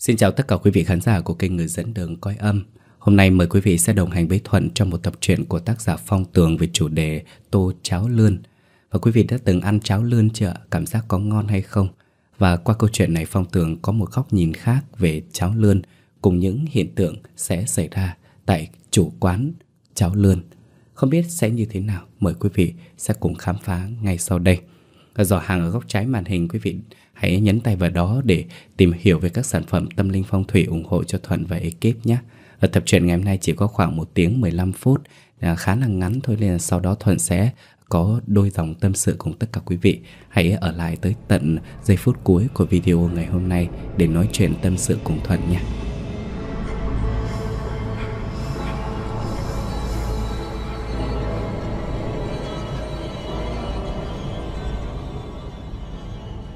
Xin chào tất cả quý vị khán giả của kênh Người dẫn đường coi âm. Hôm nay mời quý vị sẽ đồng hành với Thuận trong một tập truyện của tác giả Phong Tường về chủ đề Tô Cháo Lươn. Và quý vị đã từng ăn cháo lươn chưa? Cảm giác có ngon hay không? Và qua câu chuyện này, Phong Tường có một góc nhìn khác về cháo lươn cùng những hiện tượng sẽ xảy ra tại chủ quán cháo lươn. Không biết sẽ như thế nào? Mời quý vị sẽ cùng khám phá ngay sau đây. Ở giỏ hàng ở góc trái màn hình, quý vị hãy nhấn tay vào đó để tìm hiểu về các sản phẩm tâm linh phong thủy ủng hộ cho Thuận và ekip nhé. Ở tập truyện ngày hôm nay chỉ có khoảng 1 tiếng 15 phút, à, khá là ngắn thôi nên sau đó Thuận sẽ có đôi dòng tâm sự cùng tất cả quý vị. Hãy ở lại tới tận giây phút cuối của video ngày hôm nay để nói chuyện tâm sự cùng Thuận nhé.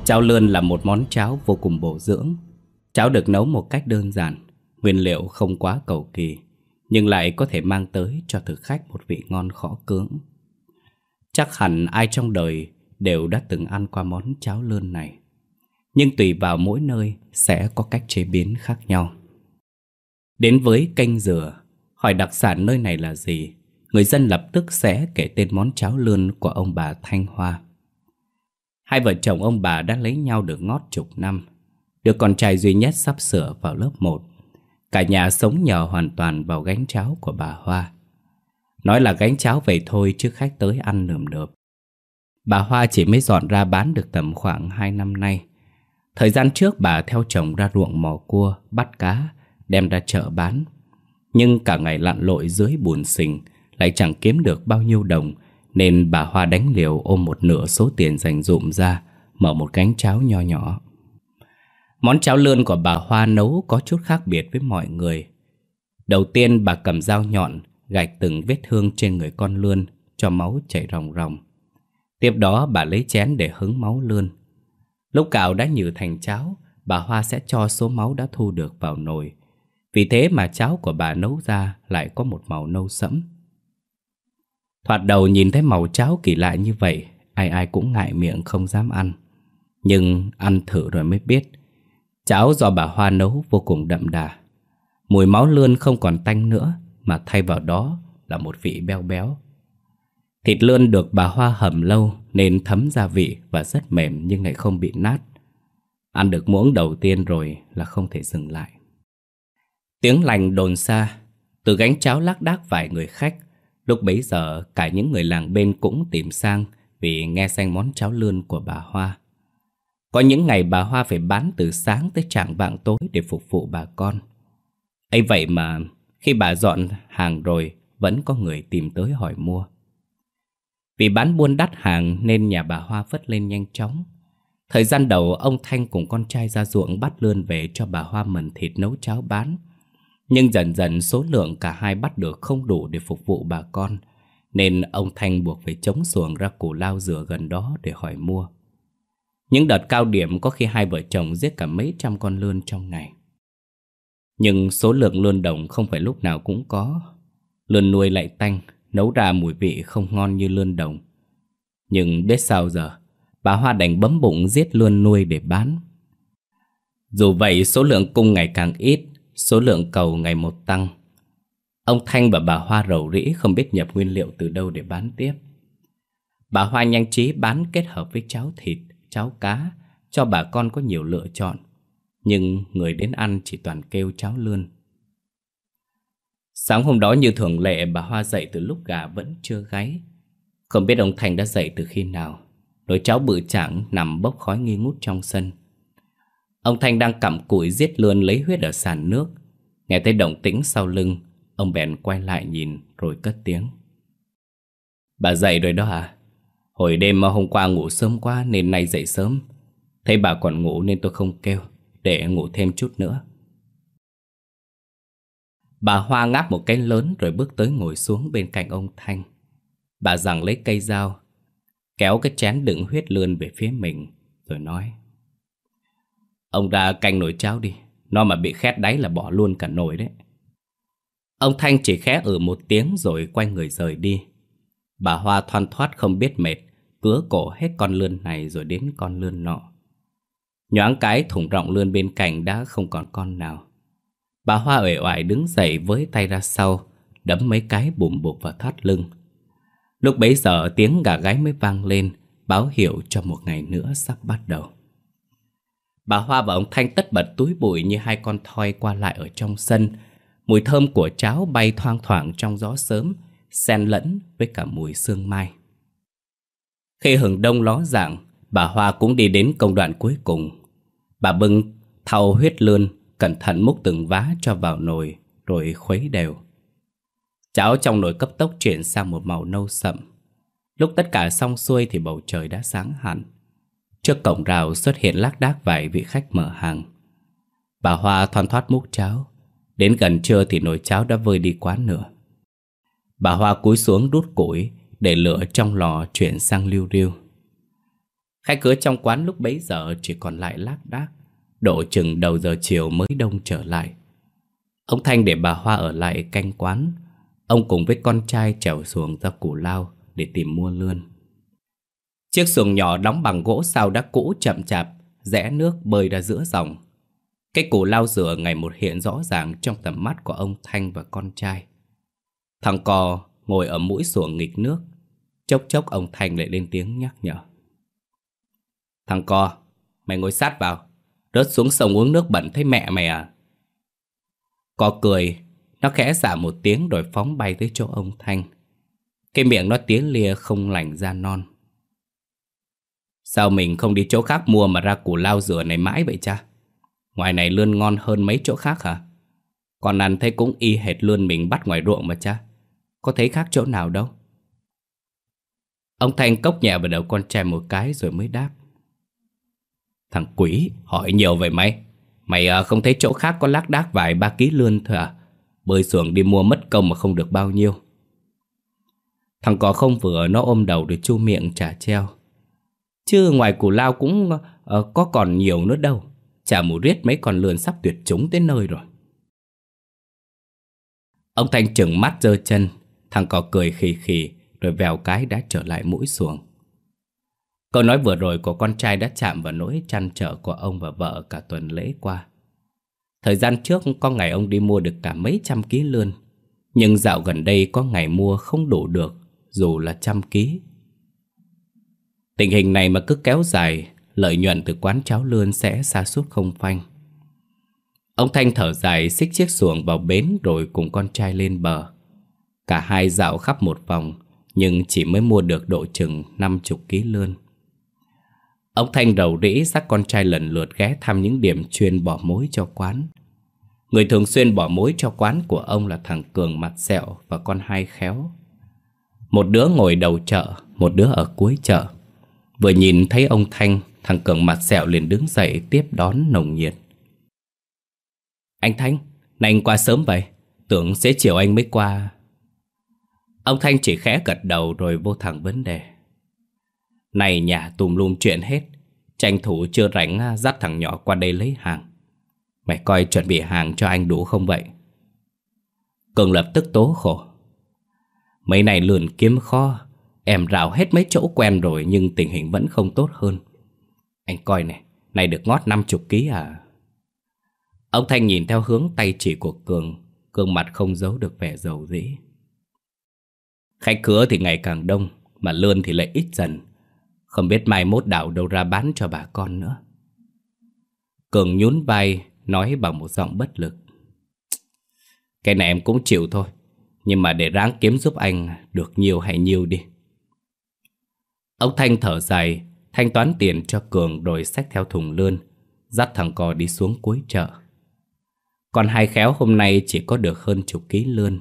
Cháo lươn là một món cháo vô cùng bổ dưỡng. Cháo được nấu một cách đơn giản, nguyên liệu không quá cầu kỳ, nhưng lại có thể mang tới cho thực khách một vị ngon khó cưỡng. Chắc hẳn ai trong đời đều đã từng ăn qua món cháo lươn này. Nhưng tùy vào mỗi nơi sẽ có cách chế biến khác nhau. Đến với canh dừa, hỏi đặc sản nơi này là gì, người dân lập tức sẽ kể tên món cháo lươn của ông bà Thanh Hoa. Hai vợ chồng ông bà đã lấy nhau được ngót chục năm. Đứa con trai duy nhất sắp sửa vào lớp 1. Cả nhà sống nhờ hoàn toàn vào gánh cháo của bà Hoa. Nói là gánh cháo vậy thôi chứ khách tới ăn nườm nượp. Bà Hoa chỉ mới dọn ra bán được tầm khoảng 2 năm nay. Thời gian trước bà theo chồng ra ruộng mò cua, bắt cá, đem ra chợ bán. Nhưng cả ngày lặn lội dưới bùn sình, lại chẳng kiếm được bao nhiêu đồng nên bà Hoa đánh liều ôm một nửa số tiền dành dụm ra, Mở một cánh cháo nho nhỏ. Món cháo lươn của bà Hoa nấu có chút khác biệt với mọi người. Đầu tiên bà cầm dao nhọn, Gạch từng vết thương trên người con lươn Cho máu chảy ròng ròng. Tiếp đó bà lấy chén để hứng máu lươn. Lúc cạo đã nhừ thành cháo, Bà Hoa sẽ cho số máu đã thu được vào nồi. Vì thế mà cháo của bà nấu ra lại có một màu nâu sẫm. Thoạt đầu nhìn thấy màu cháo kỳ lạ như vậy, ai ai cũng ngại miệng không dám ăn. Nhưng ăn thử rồi mới biết, cháo do bà Hoa nấu vô cùng đậm đà. Mùi máu lươn không còn tanh nữa, mà thay vào đó là một vị béo béo. Thịt lươn được bà Hoa hầm lâu nên thấm gia vị và rất mềm nhưng lại không bị nát. Ăn được muỗng đầu tiên rồi là không thể dừng lại. Tiếng lành đồn xa, từ gánh cháo lác đác vài người khách Lúc bấy giờ, cả những người làng bên cũng tìm sang vì nghe danh món cháo lươn của bà Hoa. Có những ngày bà Hoa phải bán từ sáng tới trạng vạng tối để phục vụ bà con. ấy vậy mà, khi bà dọn hàng rồi, vẫn có người tìm tới hỏi mua. Vì bán buôn đắt hàng nên nhà bà Hoa vất lên nhanh chóng. Thời gian đầu, ông Thanh cùng con trai ra ruộng bắt lươn về cho bà Hoa mần thịt nấu cháo bán. Nhưng dần dần số lượng cả hai bắt được không đủ để phục vụ bà con Nên ông Thanh buộc phải chống xuồng ra củ lao dừa gần đó để hỏi mua. Những đợt cao điểm có khi hai vợ chồng giết cả mấy trăm con lươn trong ngày. Nhưng số lượng lươn đồng không phải lúc nào cũng có. Lươn nuôi lại tanh, nấu ra mùi vị không ngon như lươn đồng. Nhưng biết sao giờ, bà Hoa đành bấm bụng giết lươn nuôi để bán. Dù vậy số lượng cung ngày càng ít Số lượng cầu ngày một tăng. Ông Thanh và bà Hoa rầu rĩ không biết nhập nguyên liệu từ đâu để bán tiếp. Bà Hoa nhanh trí bán kết hợp với cháo thịt, cháo cá Cho bà con có nhiều lựa chọn. Nhưng người đến ăn chỉ toàn kêu cháo lươn. Sáng hôm đó như thường lệ bà Hoa dậy từ lúc gà vẫn chưa gáy. Không biết ông thành đã dậy từ khi nào. Nồi cháo bự chẳng nằm bốc khói nghi ngút trong sân. Ông Thanh đang cặm cụi giết lươn lấy huyết ở sàn nước. Nghe thấy động tĩnh sau lưng, Ông bèn quay lại nhìn rồi cất tiếng. Bà dậy rồi đó à Hồi đêm mà hôm qua ngủ sớm quá nên nay dậy sớm. Thấy bà còn ngủ nên tôi không kêu, Để ngủ thêm chút nữa. Bà Hoa ngáp một cái lớn rồi bước tới ngồi xuống bên cạnh ông Thanh. Bà rằng lấy cây dao, Kéo cái chén đựng huyết lươn về phía mình, Rồi nói. Ông ra canh nồi cháo đi. Nó mà bị khét đáy là bỏ luôn cả nồi đấy. Ông Thanh chỉ khẽ ở một tiếng rồi quay người rời đi. Bà Hoa thoăn thoát không biết mệt, Cứa cổ hết con lươn này rồi đến con lươn nọ. Nhoáng cái thùng rộng lươn bên cạnh đã không còn con nào. Bà Hoa uể oải đứng dậy với tay ra sau, Đấm mấy cái bùm bụp vào thắt lưng. Lúc bấy giờ tiếng gà gáy mới vang lên, Báo hiệu cho một ngày nữa sắp bắt đầu. Bà Hoa và ông Thanh tất bật túi bụi như hai con thoi qua lại ở trong sân. Mùi thơm của cháo bay thoang thoảng trong gió sớm, Xen lẫn với cả mùi sương mai. Khi hừng đông ló dạng Bà Hoa cũng đi đến công đoạn cuối cùng. Bà bưng thau huyết lươn, Cẩn thận múc từng vá cho vào nồi, Rồi khuấy đều. Cháo trong nồi cấp tốc chuyển sang một màu nâu sậm. Lúc tất cả xong xuôi thì bầu trời đã sáng hẳn. Trước cổng rào xuất hiện lác đác vài vị khách mở hàng. Bà Hoa thoăn thoát múc cháo. Đến gần trưa thì nồi cháo đã vơi đi quá nửa. Bà Hoa cúi xuống đút củi Để lửa trong lò chuyển sang liu riu. Khách cửa trong quán lúc bấy giờ chỉ còn lại lác đác. Độ chừng đầu giờ chiều mới đông trở lại. Ông Thanh để bà Hoa ở lại canh quán. Ông cùng với con trai trèo xuồng ra củ lao Để tìm mua lươn. Chiếc xuồng nhỏ đóng bằng gỗ sao đã cũ chậm chạp Rẽ nước bơi ra giữa dòng. Cái củ lao rửa ngày một hiện rõ ràng Trong tầm mắt của ông Thanh và con trai. Thằng cò ngồi ở mũi xuồng nghịch nước. Chốc chốc ông Thanh lại lên tiếng nhắc nhở. Thằng Cò, mày ngồi sát vào. Rớt xuống sông uống nước bẩn thấy mẹ mày à? Cò cười Nó khẽ xả một tiếng rồi phóng bay tới chỗ ông Thanh. Cái miệng nó tiếng lia không lành ra non. Sao mình không đi chỗ khác mua mà ra củ lao dừa này mãi vậy cha? Ngoài này lươn ngon hơn mấy chỗ khác hả? Còn ăn thấy cũng y hệt lươn mình bắt ngoài ruộng mà cha. Có thấy khác chỗ nào đâu. Ông Thanh cốc nhẹ vào đầu con trai một cái rồi mới đáp. Thằng quỷ hỏi nhiều về mày. Mày à, không thấy chỗ khác có lác đác vài ba ký lươn thôi à? Bơi xuồng đi mua mất công mà không được bao nhiêu. Thằng có không vừa nó ôm đầu để chu miệng trả treo. Chứ ngoài củ lao cũng uh, có còn nhiều nữa đâu Chả mù riết mấy con lươn sắp tuyệt chúng tới nơi rồi Ông Thanh chừng mắt giơ chân Thằng cò cười khì khì Rồi vèo cái đã trở lại mũi xuồng Câu nói vừa rồi của con trai đã chạm vào nỗi chăn trở của ông và vợ cả tuần lễ qua. Thời gian trước có ngày ông đi mua được cả mấy trăm ký lươn. Nhưng dạo gần đây có ngày mua không đủ được, dù là trăm ký. Tình hình này mà cứ kéo dài, lợi nhuận từ quán cháo lươn sẽ xa suốt không phanh. Ông Thanh thở dài xích chiếc xuồng vào bến rồi cùng con trai lên bờ. Cả hai dạo khắp một vòng, nhưng chỉ mới mua được độ chừng 50 ký lươn. Ông Thanh đầu rĩ dắt con trai lần lượt ghé thăm những điểm chuyên bỏ mối cho quán. Người thường xuyên bỏ mối cho quán của ông là thằng Cường mặt sẹo và con hai khéo. Một đứa ngồi đầu chợ, một đứa ở cuối chợ. Vừa nhìn thấy ông Thanh, thằng Cường mặt sẹo liền đứng dậy tiếp đón nồng nhiệt. Anh Thanh, này anh qua sớm vậy, tưởng sẽ chiều anh mới qua. Ông Thanh chỉ khẽ gật đầu rồi vô thẳng vấn đề. Này nhà tùm lum chuyện hết Tranh thủ chưa rảnh à, dắt thằng nhỏ qua đây lấy hàng Mày coi chuẩn bị hàng cho anh đủ không vậy Cường lập tức tố khổ Mấy này lườn kiếm kho Em rào hết mấy chỗ quen rồi Nhưng tình hình vẫn không tốt hơn. Anh coi này Này được ngót 50 ký à? Ông Thanh nhìn theo hướng tay chỉ của Cường, gương mặt không giấu được vẻ dầu dĩ. Khách cửa thì ngày càng đông, Mà lươn thì lại ít dần. Không biết mai mốt đảo đâu ra bán cho bà con nữa. Cường nhún vai, Nói bằng một giọng bất lực. Cái này em cũng chịu thôi, Nhưng mà để ráng kiếm giúp anh, Được nhiều hay nhiều đi. Ông Thanh thở dài Thanh toán tiền cho Cường Rồi sách theo thùng lươn Dắt thằng cò đi xuống cuối chợ Còn hai khéo hôm nay chỉ có được hơn chục ký lươn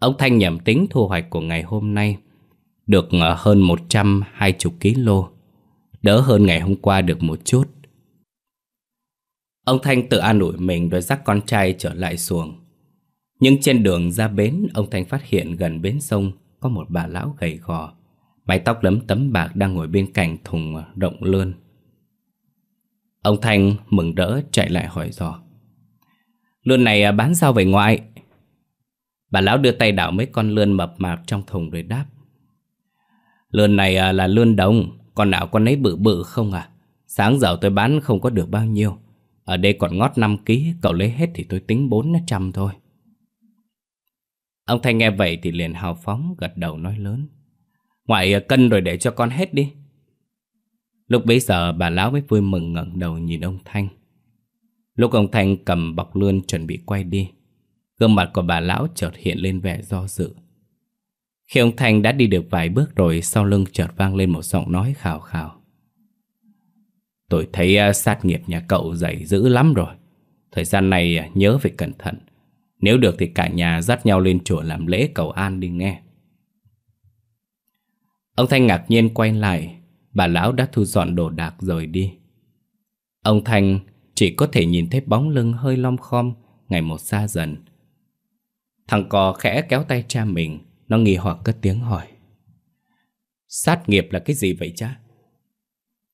Ông Thanh nhẩm tính thu hoạch của ngày hôm nay được ờ, hơn 120 kg, đỡ hơn ngày hôm qua được một chút. Ông Thanh tự an ủi mình rồi dắt con trai trở lại xuồng. Nhưng trên đường ra bến, ông Thanh phát hiện gần bến sông có một bà lão gầy gò, mái tóc lấm tấm bạc đang ngồi bên cạnh thùng rộng lươn. Ông Thanh mừng rỡ chạy lại hỏi dò. Lươn này à, bán sao vậy ngoại? Bà lão đưa tay đảo mấy con lươn mập mạp trong thùng rồi đáp. Lươn này à, là lươn đồng Còn nào con ấy bự bự không à Sáng giờ tôi bán không có được bao nhiêu Ở đây còn ngót 5 ký, Cậu lấy hết thì tôi tính 400 thôi Ông Thanh nghe vậy thì liền hào phóng, gật đầu nói lớn Ngoại ờ, cân rồi để cho con hết đi. Lúc bấy giờ, bà lão mới vui mừng ngẩng đầu nhìn ông Thanh. Lúc ông Thanh cầm bọc lươn chuẩn bị quay đi, Gương mặt của bà lão chợt hiện lên vẻ do dự. Khi ông Thanh đã đi được vài bước rồi, Sau lưng chợt vang lên một giọng nói khào khào. Tôi thấy ờ, sát nghiệp nhà cậu dày dữ lắm rồi. Thời gian này ờ, nhớ phải cẩn thận. Nếu được thì cả nhà dắt nhau lên chùa làm lễ cầu an đi nghe. Ông Thanh ngạc nhiên quay lại. Bà lão đã thu dọn đồ đạc rồi đi. Ông Thanh chỉ có thể nhìn thấy bóng lưng hơi lom khom, Ngày một xa dần. Thằng cò khẽ kéo tay cha mình. Nó nghi hoặc cất tiếng hỏi. Sát nghiệp là cái gì vậy cha?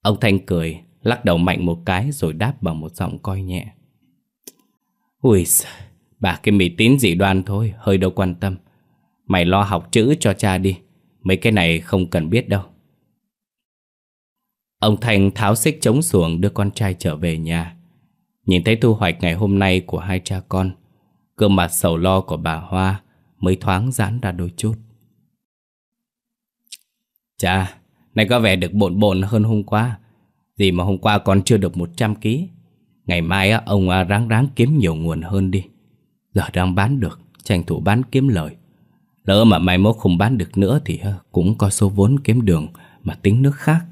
Ông Thanh cười, Lắc đầu mạnh một cái rồi đáp bằng một giọng coi nhẹ. Ui Bà cái mì tín dị đoan thôi, Hơi đâu quan tâm. Mày lo học chữ cho cha đi. Mấy cái này không cần biết đâu. Ông Thành tháo xích chống xuồng đưa con trai trở về nhà. Nhìn thấy thu hoạch ngày hôm nay của hai cha con Gương mặt sầu lo của bà Hoa Mới thoáng giãn ra đôi chút. Cha, nay có vẻ được bộn bộn hơn hôm qua. Gì mà hôm qua còn chưa được 100 kg Ngày mai ông à, ráng ráng kiếm nhiều nguồn hơn đi. Giờ đang bán được Tranh thủ bán kiếm lời. Lỡ mà mai mốt không bán được nữa Thì ờ, cũng có số vốn kiếm đường Mà tính nước khác.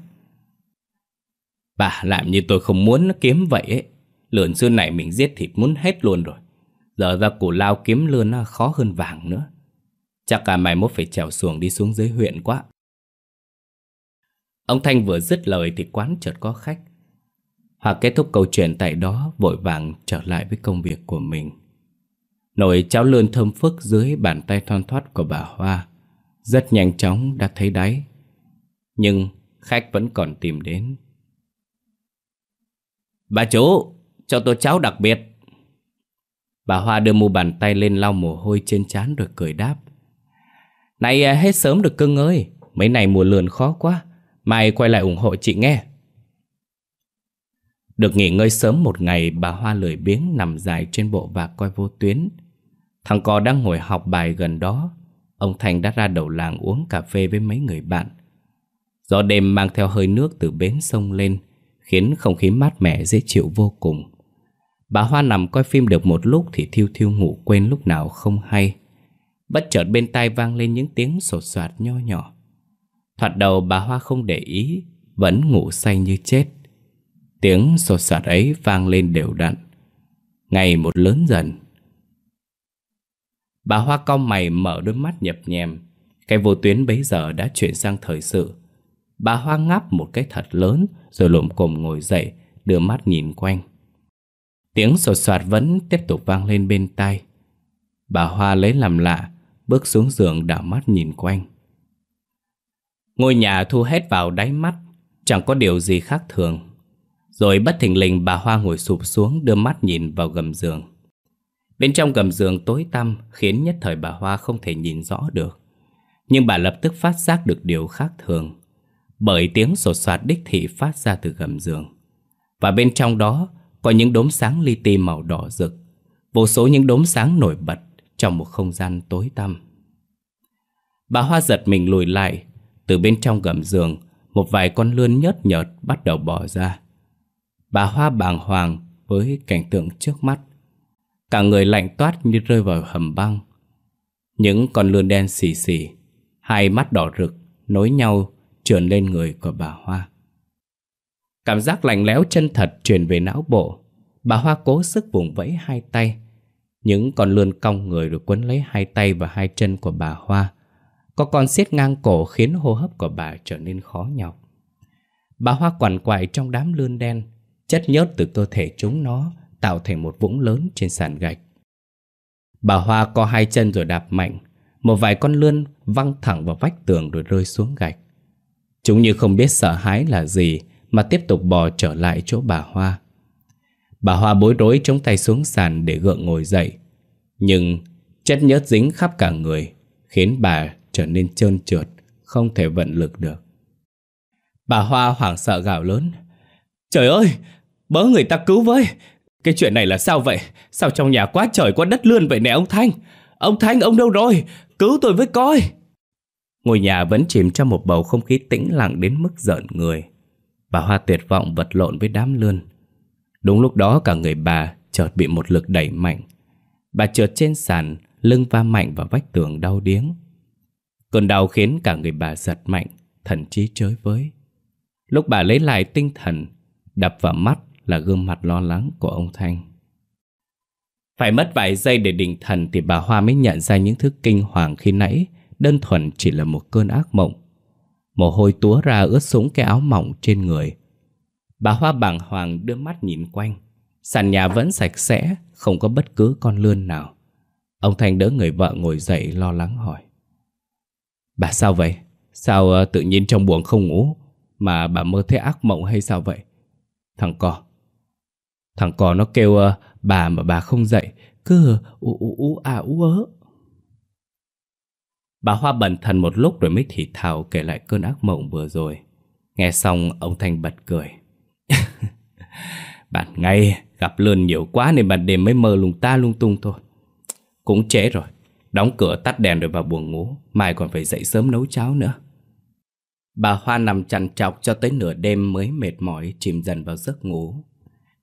Bà làm như tôi không muốn nó kiếm vậy ấy. Lượn xưa này mình giết thịt muốn hết luôn rồi. Giờ ra củ lao kiếm lươn ờ, khó hơn vàng nữa. Chắc cả mày mốt phải trèo xuồng đi xuống dưới huyện quá. Ông Thanh vừa dứt lời thì quán chợt có khách. Hoặc kết thúc câu chuyện tại đó, Vội vàng trở lại với công việc của mình. Nồi cháo lươn thơm phức dưới bàn tay thon thoát của bà Hoa. Rất nhanh chóng đã thấy đáy. Nhưng khách vẫn còn tìm đến. Bà chủ, cho tôi cháo đặc biệt. Bà Hoa đưa mu bàn tay lên lau mồ hôi trên trán rồi cười đáp. Này à, hết sớm được cưng ơi. Mấy này mùa lườn khó quá. Mai quay lại ủng hộ chị nghe. Được nghỉ ngơi sớm một ngày Bà Hoa lười biếng nằm dài trên bộ và coi vô tuyến. Thằng cò đang ngồi học bài gần đó. Ông Thành đã ra đầu làng uống cà phê với mấy người bạn. Gió đêm mang theo hơi nước từ bến sông lên, Khiến không khí mát mẻ dễ chịu vô cùng. Bà Hoa nằm coi phim được một lúc Thì thiêu thiêu ngủ quên lúc nào không hay. Bất chợt bên tai vang lên những tiếng sột soạt nho nhỏ. Thoạt đầu bà Hoa không để ý, Vẫn ngủ say như chết. Tiếng sột soạt ấy vang lên đều đặn. Ngày một lớn dần Bà Hoa cong mày mở đôi mắt nhập nhèm. Cái vô tuyến bấy giờ đã chuyển sang thời sự. Bà Hoa ngáp một cái thật lớn, Rồi lộm cồm ngồi dậy, Đưa mắt nhìn quanh. Tiếng sột soạt vẫn tiếp tục vang lên bên tai. Bà Hoa lấy làm lạ, Bước xuống giường đảo mắt nhìn quanh. Ngôi nhà thu hết vào đáy mắt, Chẳng có điều gì khác thường. Rồi bất thình lình bà Hoa ngồi sụp xuống, Đưa mắt nhìn vào gầm giường. Bên trong gầm giường tối tăm Khiến nhất thời bà Hoa không thể nhìn rõ được. Nhưng bà lập tức phát giác được điều khác thường. Bởi tiếng sột soạt đích thị phát ra từ gầm giường. Và bên trong đó Có những đốm sáng li ti màu đỏ rực. Vô số những đốm sáng nổi bật Trong một không gian tối tăm. Bà Hoa giật mình lùi lại. Từ bên trong gầm giường, Một vài con lươn nhớt nhợt bắt đầu bỏ ra. Bà Hoa bàng hoàng với cảnh tượng trước mắt. Cả người lạnh toát như rơi vào hầm băng. Những con lươn đen xì xì, Hai mắt đỏ rực, Nối nhau trườn lên người của bà Hoa. Cảm giác lạnh lẽo chân thật truyền về não bộ. Bà Hoa cố sức vùng vẫy hai tay. Những con lươn cong người được quấn lấy hai tay và hai chân của bà Hoa. Có con siết ngang cổ khiến hô hấp của bà trở nên khó nhọc. Bà Hoa quằn quại trong đám lươn đen, Chất nhớt từ cơ thể chúng nó tạo thành một vũng lớn trên sàn gạch. Bà Hoa co hai chân rồi đạp mạnh, một vài con lươn văng thẳng vào vách tường rồi rơi xuống gạch. Chúng như không biết sợ hãi là gì mà tiếp tục bò trở lại chỗ bà Hoa. Bà Hoa bối rối chống tay xuống sàn để gượng ngồi dậy. Nhưng chất nhớt dính khắp cả người khiến bà trở nên trơn trượt, không thể vận lực được. Bà Hoa hoảng sợ gào lớn. Trời ơi, bớ người ta cứu với. Cái chuyện này là sao vậy? Sao trong nhà quá trời quá đất lươn vậy nè ông Thanh? Ông Thanh, ông đâu rồi? Cứu tôi với coi. Ngôi nhà vẫn chìm trong một bầu không khí tĩnh lặng đến mức giận người. Bà Hoa tuyệt vọng vật lộn với đám lươn. Đúng lúc đó cả người bà chợt bị một lực đẩy mạnh. Bà trượt trên sàn, lưng va mạnh vào vách tường đau điếng. Cơn đau khiến cả người bà giật mạnh, thần trí chới với. Lúc bà lấy lại tinh thần, đập vào mắt là gương mặt lo lắng của ông Thanh. Phải mất vài giây để định thần thì bà Hoa mới nhận ra những thứ kinh hoàng khi nãy đơn thuần chỉ là một cơn ác mộng. Mồ hôi túa ra ướt sũng cái áo mỏng trên người. Bà Hoa bàng hoàng đưa mắt nhìn quanh. Sàn nhà vẫn sạch sẽ, không có bất cứ con lươn nào. Ông Thanh đỡ người vợ ngồi dậy lo lắng hỏi. Bà sao vậy? Sao ờ, tự nhiên trong buồng không ngủ Mà bà mơ thấy ác mộng hay sao vậy Thằng cò Thằng cò nó kêu uh, bà mà bà không dậy Cứ ú ú ú à ú ớ Bà Hoa bẩn thần một lúc rồi mới thì thào kể lại cơn ác mộng vừa rồi Nghe xong ông Thanh bật cười. Bạn ngay gặp lươn nhiều quá nên ban đêm mới mơ lung ta lung tung thôi Cũng trễ rồi Đóng cửa tắt đèn rồi vào buồng ngủ Mai còn phải dậy sớm nấu cháo nữa Bà Hoa nằm chằn chọc cho tới nửa đêm mới mệt mỏi chìm dần vào giấc ngủ.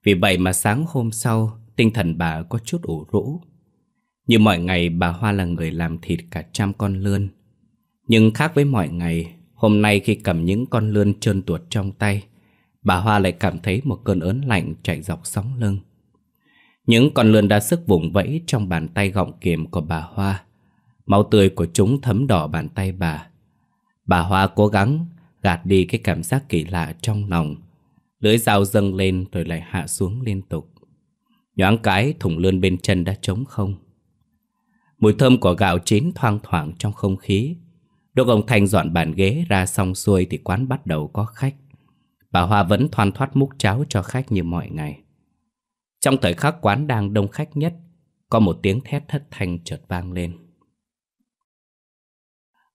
Vì vậy mà sáng hôm sau, tinh thần bà có chút ủ rũ. Như mọi ngày bà Hoa là người làm thịt cả trăm con lươn. Nhưng khác với mọi ngày, hôm nay khi cầm những con lươn trơn tuột trong tay, bà Hoa lại cảm thấy một cơn ớn lạnh chạy dọc sóng lưng. Những con lươn đã sức vùng vẫy trong bàn tay gọng kiềm của bà Hoa. Máu tươi của chúng thấm đỏ bàn tay bà. Bà Hoa cố gắng gạt đi cái cảm giác kỳ lạ trong lòng. Lưỡi dao dâng lên rồi lại hạ xuống liên tục. Nhoáng cái thùng lươn bên chân đã trống không. Mùi thơm của gạo chín thoang thoảng trong không khí. Lúc ông Thanh dọn bàn ghế ra xong xuôi thì quán bắt đầu có khách. Bà Hoa vẫn thoăn thoát múc cháo cho khách như mọi ngày. Trong thời khắc quán đang đông khách nhất, có một tiếng thét thất thanh chợt vang lên.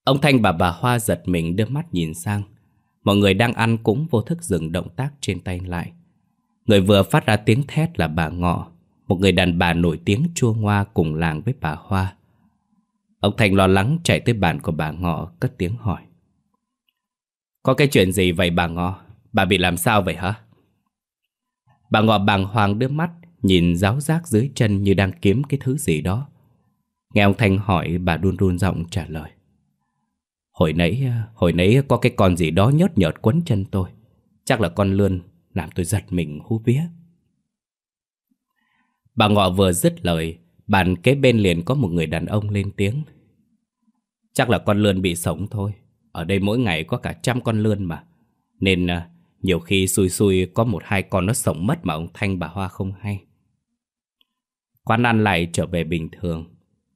Ông Thanh và bà Hoa giật mình đưa mắt nhìn sang. Mọi người đang ăn cũng vô thức dừng động tác trên tay lại. Người vừa phát ra tiếng thét là bà Ngọ, một người đàn bà nổi tiếng chua ngoa cùng làng với bà Hoa. Ông Thành lo lắng chạy tới bàn của bà Ngọ cất tiếng hỏi. Có cái chuyện gì vậy bà Ngọ? Bà bị làm sao vậy hả? Bà Ngọ bàng hoàng đưa mắt nhìn giáo giác dưới chân như đang kiếm cái thứ gì đó. Nghe ông thành hỏi bà run run giọng trả lời. Hồi nãy, hồi nãy có cái con gì đó nhớt nhợt quấn chân tôi. Chắc là con lươn làm tôi giật mình hú vía. Bà Ngọ vừa dứt lời, bàn kế bên liền có một người đàn ông lên tiếng. Chắc là con lươn bị sống thôi. Ở đây mỗi ngày có cả trăm con lươn mà. Nên à, nhiều khi xui xui có một hai con nó sống mất mà ông Thanh bà Hoa không hay. Quán ăn lại trở về bình thường.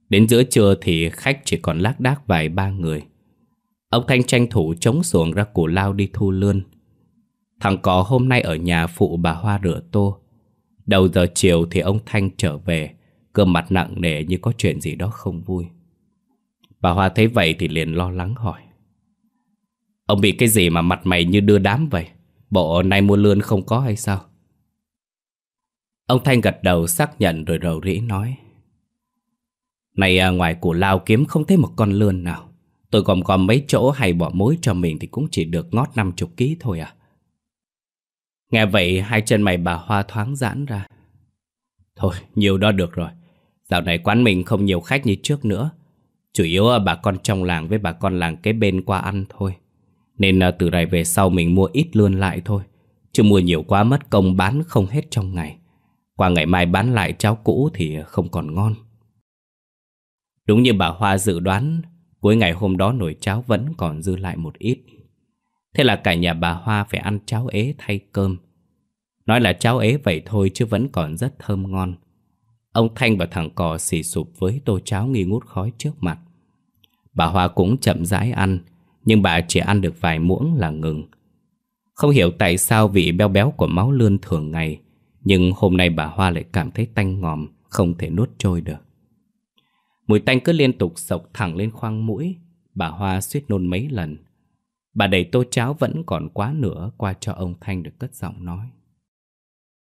Đến giữa trưa thì khách chỉ còn lác đác vài ba người. Ông Thanh tranh thủ chống xuồng ra củ lao đi thu lươn. Thằng có hôm nay ở nhà phụ bà Hoa rửa tô. Đầu giờ chiều thì ông Thanh trở về, cơ mặt nặng nề như có chuyện gì đó không vui. Bà Hoa thấy vậy thì liền lo lắng hỏi. Ông bị cái gì mà mặt mày như đưa đám vậy? Bộ nay mua lươn không có hay sao? Ông Thanh gật đầu xác nhận rồi rầu rĩ nói. Này à, ngoài củ lao kiếm không thấy một con lươn nào. Tôi gom gom mấy chỗ hay bỏ mối cho mình thì cũng chỉ được ngót 50 ký thôi à. Nghe vậy hai chân mày bà Hoa thoáng giãn ra. Thôi, nhiều đó được rồi. Dạo này quán mình không nhiều khách như trước nữa. Chủ yếu là bà con trong làng với bà con làng kế bên qua ăn thôi. Nên à, từ này về sau mình mua ít lươn lại thôi. Chứ mua nhiều quá mất công bán không hết trong ngày. Qua ngày mai bán lại cháo cũ thì không còn ngon. Đúng như bà Hoa dự đoán, Cuối ngày hôm đó nồi cháo vẫn còn dư lại một ít. Thế là cả nhà bà Hoa phải ăn cháo ế thay cơm. Nói là cháo ế vậy thôi chứ vẫn còn rất thơm ngon. Ông Thanh và thằng cò xì sụp với tô cháo nghi ngút khói trước mặt. Bà Hoa cũng chậm rãi ăn, nhưng bà chỉ ăn được vài muỗng là ngừng. Không hiểu tại sao vị béo béo của máu lươn thường ngày, nhưng hôm nay bà Hoa lại cảm thấy tanh ngòm, không thể nuốt trôi được. Mùi tanh cứ liên tục sộc thẳng lên khoang mũi. Bà Hoa suýt nôn mấy lần. Bà đẩy tô cháo vẫn còn quá nửa Qua cho ông Thanh được cất giọng nói.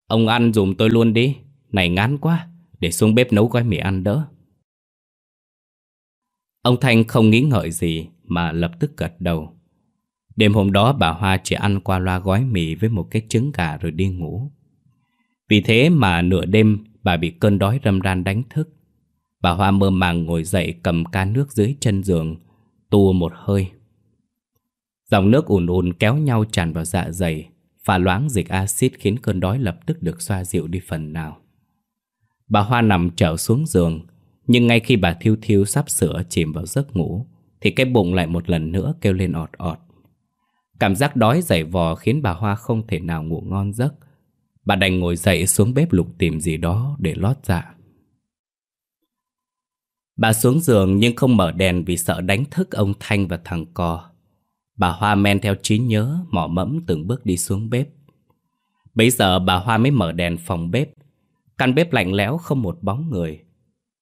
Ông ăn dùm tôi luôn đi. Này ngán quá. Để xuống bếp nấu gói mì ăn đỡ. Ông Thanh không nghĩ ngợi gì Mà lập tức gật đầu. Đêm hôm đó bà Hoa chỉ ăn qua loa gói mì Với một cái trứng gà rồi đi ngủ. Vì thế mà nửa đêm Bà bị cơn đói râm ran đánh thức. Bà Hoa mơ màng ngồi dậy cầm ca nước dưới chân giường, Tu một hơi. Dòng nước ùn ùn kéo nhau tràn vào dạ dày, Pha loãng dịch axit khiến cơn đói lập tức được xoa dịu đi phần nào. Bà Hoa nằm trở xuống giường, Nhưng ngay khi bà thiêu thiêu sắp sửa chìm vào giấc ngủ, Thì cái bụng lại một lần nữa kêu lên ọt ọt. Cảm giác đói dày vò khiến bà Hoa không thể nào ngủ ngon giấc. Bà đành ngồi dậy xuống bếp lục tìm gì đó để lót dạ. Bà xuống giường nhưng không mở đèn vì sợ đánh thức ông Thanh và thằng Co. Bà Hoa men theo trí nhớ mỏ mẫm từng bước đi xuống bếp. Bây giờ bà Hoa mới mở đèn phòng bếp. Căn bếp lạnh lẽo không một bóng người.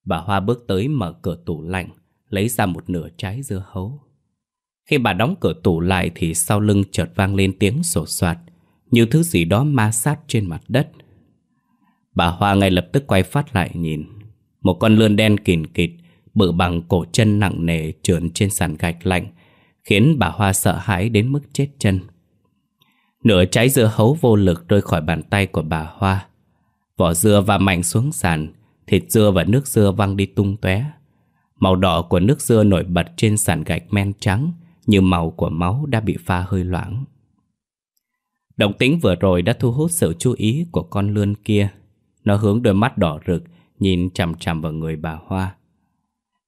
Bà Hoa bước tới mở cửa tủ lạnh, Lấy ra một nửa trái dưa hấu. Khi bà đóng cửa tủ lại Thì sau lưng chợt vang lên tiếng sổ soạt, Như thứ gì đó ma sát trên mặt đất. Bà Hoa ngay lập tức quay phát lại nhìn. Một con lươn đen kìn kịt Bự bằng cổ chân nặng nề trườn trên sàn gạch lạnh, Khiến bà Hoa sợ hãi đến mức chết chân. Nửa trái dưa hấu vô lực rơi khỏi bàn tay của bà Hoa. Vỏ dưa va mạnh xuống sàn, Thịt dưa và nước dưa văng đi tung tóe. Màu đỏ của nước dưa nổi bật trên sàn gạch men trắng Như màu của máu đã bị pha hơi loãng. Động tính vừa rồi đã thu hút sự chú ý của con lươn kia. Nó hướng đôi mắt đỏ rực, Nhìn chằm chằm vào người bà Hoa.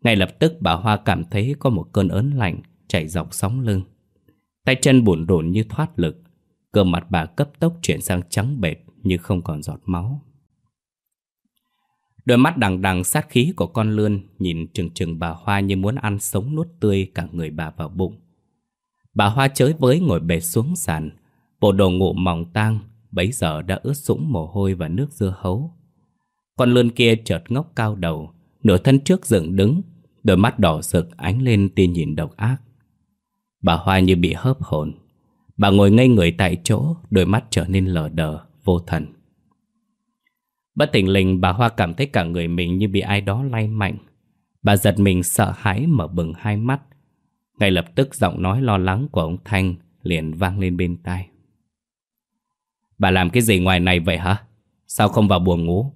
Ngay lập tức bà Hoa cảm thấy có một cơn ớn lạnh Chạy dọc sóng lưng. Tay chân bùn rộn như thoát lực. Cơ mặt bà cấp tốc chuyển sang trắng bệt Như không còn giọt máu. Đôi mắt đằng đằng sát khí của con lươn Nhìn chừng chừng bà Hoa như muốn ăn sống nuốt tươi cả người bà vào bụng. Bà Hoa chới với ngồi bệt xuống sàn. Bộ đồ ngủ mỏng tang, Bấy giờ đã ướt sũng mồ hôi và nước dưa hấu. Con lươn kia chợt ngóc cao đầu Nửa thân trước dựng đứng Đôi mắt đỏ rực ánh lên tia nhìn độc ác. Bà Hoa như bị hớp hồn. Bà ngồi ngây người tại chỗ Đôi mắt trở nên lờ đờ, vô thần. Bất tỉnh lình bà Hoa cảm thấy cả người mình như bị ai đó lay mạnh. Bà giật mình sợ hãi mở bừng hai mắt. Ngay lập tức giọng nói lo lắng của ông Thanh liền vang lên bên tai. Bà làm cái gì ngoài này vậy hả? Sao không vào buồng ngủ?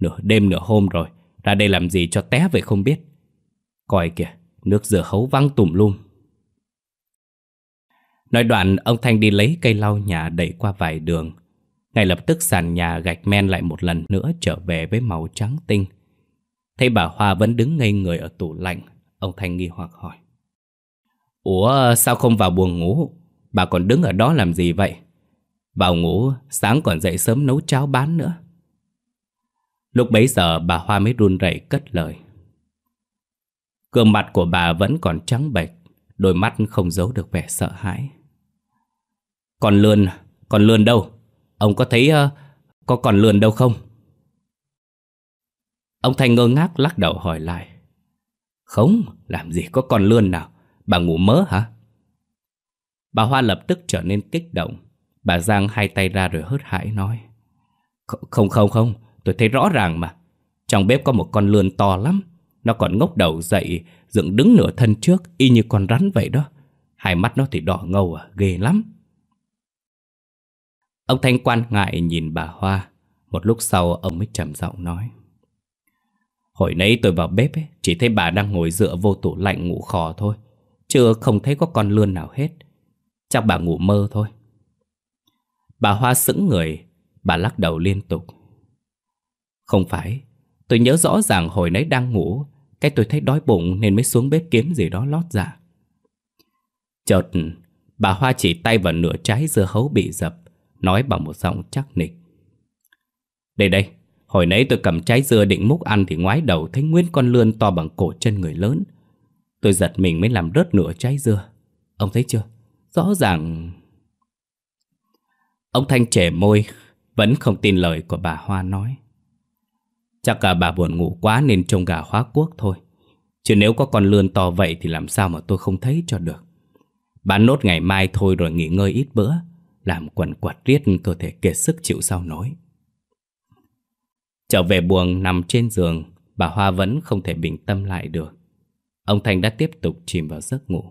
Nửa đêm nửa hôm rồi ra đây làm gì cho té vậy không biết? Coi kìa, Nước rửa hấu văng tùm lum. Nói đoạn, ông Thanh đi lấy cây lau nhà đẩy qua vài đường. Ngay lập tức sàn nhà gạch men lại một lần nữa trở về với màu trắng tinh. Thấy bà Hoa vẫn đứng ngây người ở tủ lạnh, Ông Thanh nghi hoặc hỏi. Ủa, sao không vào buồng ngủ? Bà còn đứng ở đó làm gì vậy? Vào ngủ, sáng còn dậy sớm nấu cháo bán nữa. Lúc bấy giờ bà Hoa mới run rẩy cất lời. Gương mặt của bà vẫn còn trắng bệch Đôi mắt không giấu được vẻ sợ hãi. Còn lươn, còn lươn đâu? Ông có thấy uh, có còn lươn đâu không? Ông Thành ngơ ngác lắc đầu hỏi lại. Không, làm gì có con lươn nào? Bà ngủ mớ hả? Bà Hoa lập tức trở nên kích động. Bà giang hai tay ra rồi hớt hải nói. Không không không. Tôi thấy rõ ràng mà. Trong bếp có một con lươn to lắm. Nó còn ngốc đầu dậy Dựng đứng nửa thân trước Y như con rắn vậy đó. Hai mắt nó thì đỏ ngầu à, ghê lắm. Ông Thanh quan ngại nhìn bà Hoa. Một lúc sau ông mới trầm giọng nói. Hồi nãy tôi vào bếp ấy, Chỉ thấy bà đang ngồi dựa vô tủ lạnh ngủ khò thôi. Chưa không thấy có con lươn nào hết. Chắc bà ngủ mơ thôi. Bà Hoa sững người. Bà lắc đầu liên tục. Không phải, Tôi nhớ rõ ràng hồi nãy đang ngủ, Cái tôi thấy đói bụng nên mới xuống bếp kiếm gì đó lót dạ Chợt, Bà Hoa chỉ tay vào nửa trái dưa hấu bị dập, Nói bằng một giọng chắc nịch. Đây đây, Hồi nãy tôi cầm trái dưa định múc ăn Thì ngoái đầu thấy nguyên con lươn to bằng cổ chân người lớn. Tôi giật mình mới làm rớt nửa trái dưa. Ông thấy chưa? Rõ ràng. Ông Thanh trẻ môi, Vẫn không tin lời của bà Hoa nói. Chắc cả bà buồn ngủ quá Nên trông gà hóa quốc thôi Chứ nếu có con lươn to vậy Thì làm sao mà tôi không thấy cho được Bán nốt ngày mai thôi rồi nghỉ ngơi ít bữa Làm quần quạt riết cơ thể kiệt sức chịu sao nổi Trở về buồng nằm trên giường, bà Hoa vẫn không thể bình tâm lại được. Ông Thanh đã tiếp tục chìm vào giấc ngủ.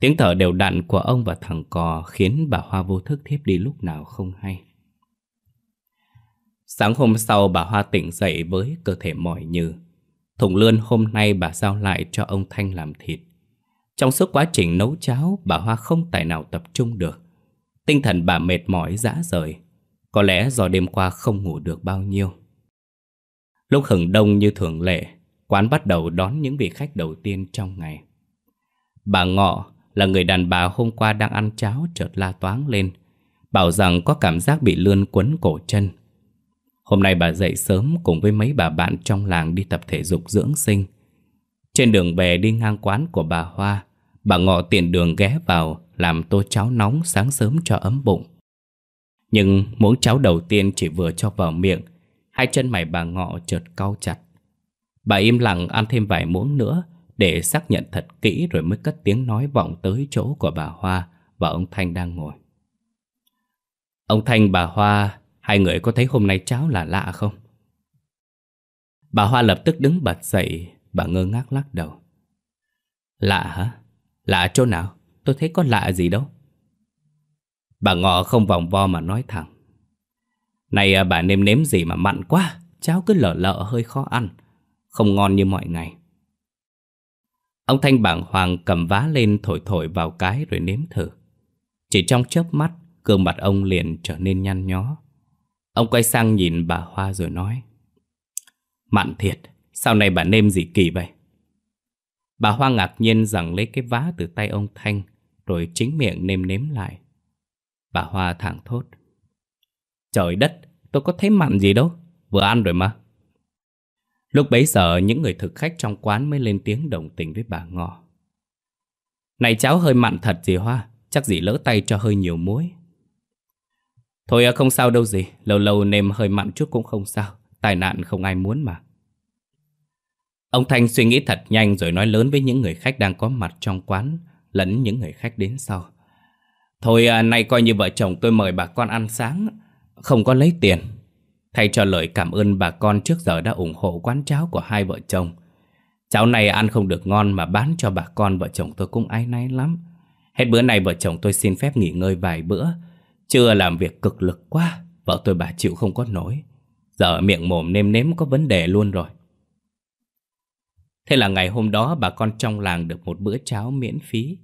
Tiếng thở đều đặn của ông và thằng cò khiến bà Hoa vô thức thiếp đi lúc nào không hay. Sáng hôm sau bà Hoa tỉnh dậy với cơ thể mỏi như. Thùng lươn hôm nay bà giao lại cho ông Thanh làm thịt. Trong suốt quá trình nấu cháo, bà Hoa không tài nào tập trung được. Tinh thần bà mệt mỏi dã rời. Có lẽ do đêm qua không ngủ được bao nhiêu. Lúc hừng đông như thường lệ, quán bắt đầu đón những vị khách đầu tiên trong ngày. Bà Ngọ là người đàn bà hôm qua đang ăn cháo chợt la toáng lên, bảo rằng có cảm giác bị lươn quấn cổ chân. Hôm nay bà dậy sớm cùng với mấy bà bạn trong làng đi tập thể dục dưỡng sinh. Trên đường về đi ngang quán của bà Hoa, bà Ngọ tiện đường ghé vào làm tô cháo nóng sáng sớm cho ấm bụng. Nhưng muỗng cháo đầu tiên chỉ vừa cho vào miệng, hai chân mày bà Ngọ chợt cau chặt. Bà im lặng ăn thêm vài muỗng nữa để xác nhận thật kỹ rồi mới cất tiếng nói vọng tới chỗ của bà Hoa và ông Thanh đang ngồi. Ông Thanh bà Hoa, hai người có thấy hôm nay cháu là lạ không? Bà Hoa lập tức đứng bật dậy, bà ngơ ngác lắc đầu. Lạ hả? Lạ chỗ nào? Tôi thấy có lạ gì đâu. Bà Ngọ không vòng vo mà nói thẳng. Này à, bà nêm nếm gì mà mặn quá, cháu cứ lở lợ hơi khó ăn, không ngon như mọi ngày. Ông Thanh bảng hoàng cầm vá lên thổi thổi vào cái rồi nếm thử. Chỉ trong chớp mắt, gương mặt ông liền trở nên nhăn nhó. Ông quay sang nhìn bà Hoa rồi nói. Mặn thiệt, sau này bà nêm gì kỳ vậy? Bà Hoa ngạc nhiên rằng lấy cái vá từ tay ông Thanh rồi chính miệng nêm nếm lại. Bà Hoa thẳng thốt. Trời đất, tôi có thấy mặn gì đâu, vừa ăn rồi mà. Lúc bấy giờ những người thực khách trong quán mới lên tiếng đồng tình với bà Ngọ. Này cháu hơi mặn thật gì Hoa, chắc gì lỡ tay cho hơi nhiều muối. Thôi à, không sao đâu gì, lâu lâu nêm hơi mặn chút cũng không sao, tai nạn không ai muốn mà. Ông Thanh suy nghĩ thật nhanh rồi nói lớn với những người khách đang có mặt trong quán, lẫn những người khách đến sau. Thôi à, nay coi như vợ chồng tôi mời bà con ăn sáng, không có lấy tiền. Thay cho lời cảm ơn bà con trước giờ đã ủng hộ quán cháo của hai vợ chồng. Cháo này ăn không được ngon mà bán cho bà con vợ chồng tôi cũng ái náy lắm. Hết bữa này vợ chồng tôi xin phép nghỉ ngơi vài bữa. Chưa làm việc cực lực quá, vợ tôi bà chịu không có nổi. Giờ miệng mồm nêm nếm có vấn đề luôn rồi. Thế là ngày hôm đó bà con trong làng được một bữa cháo miễn phí.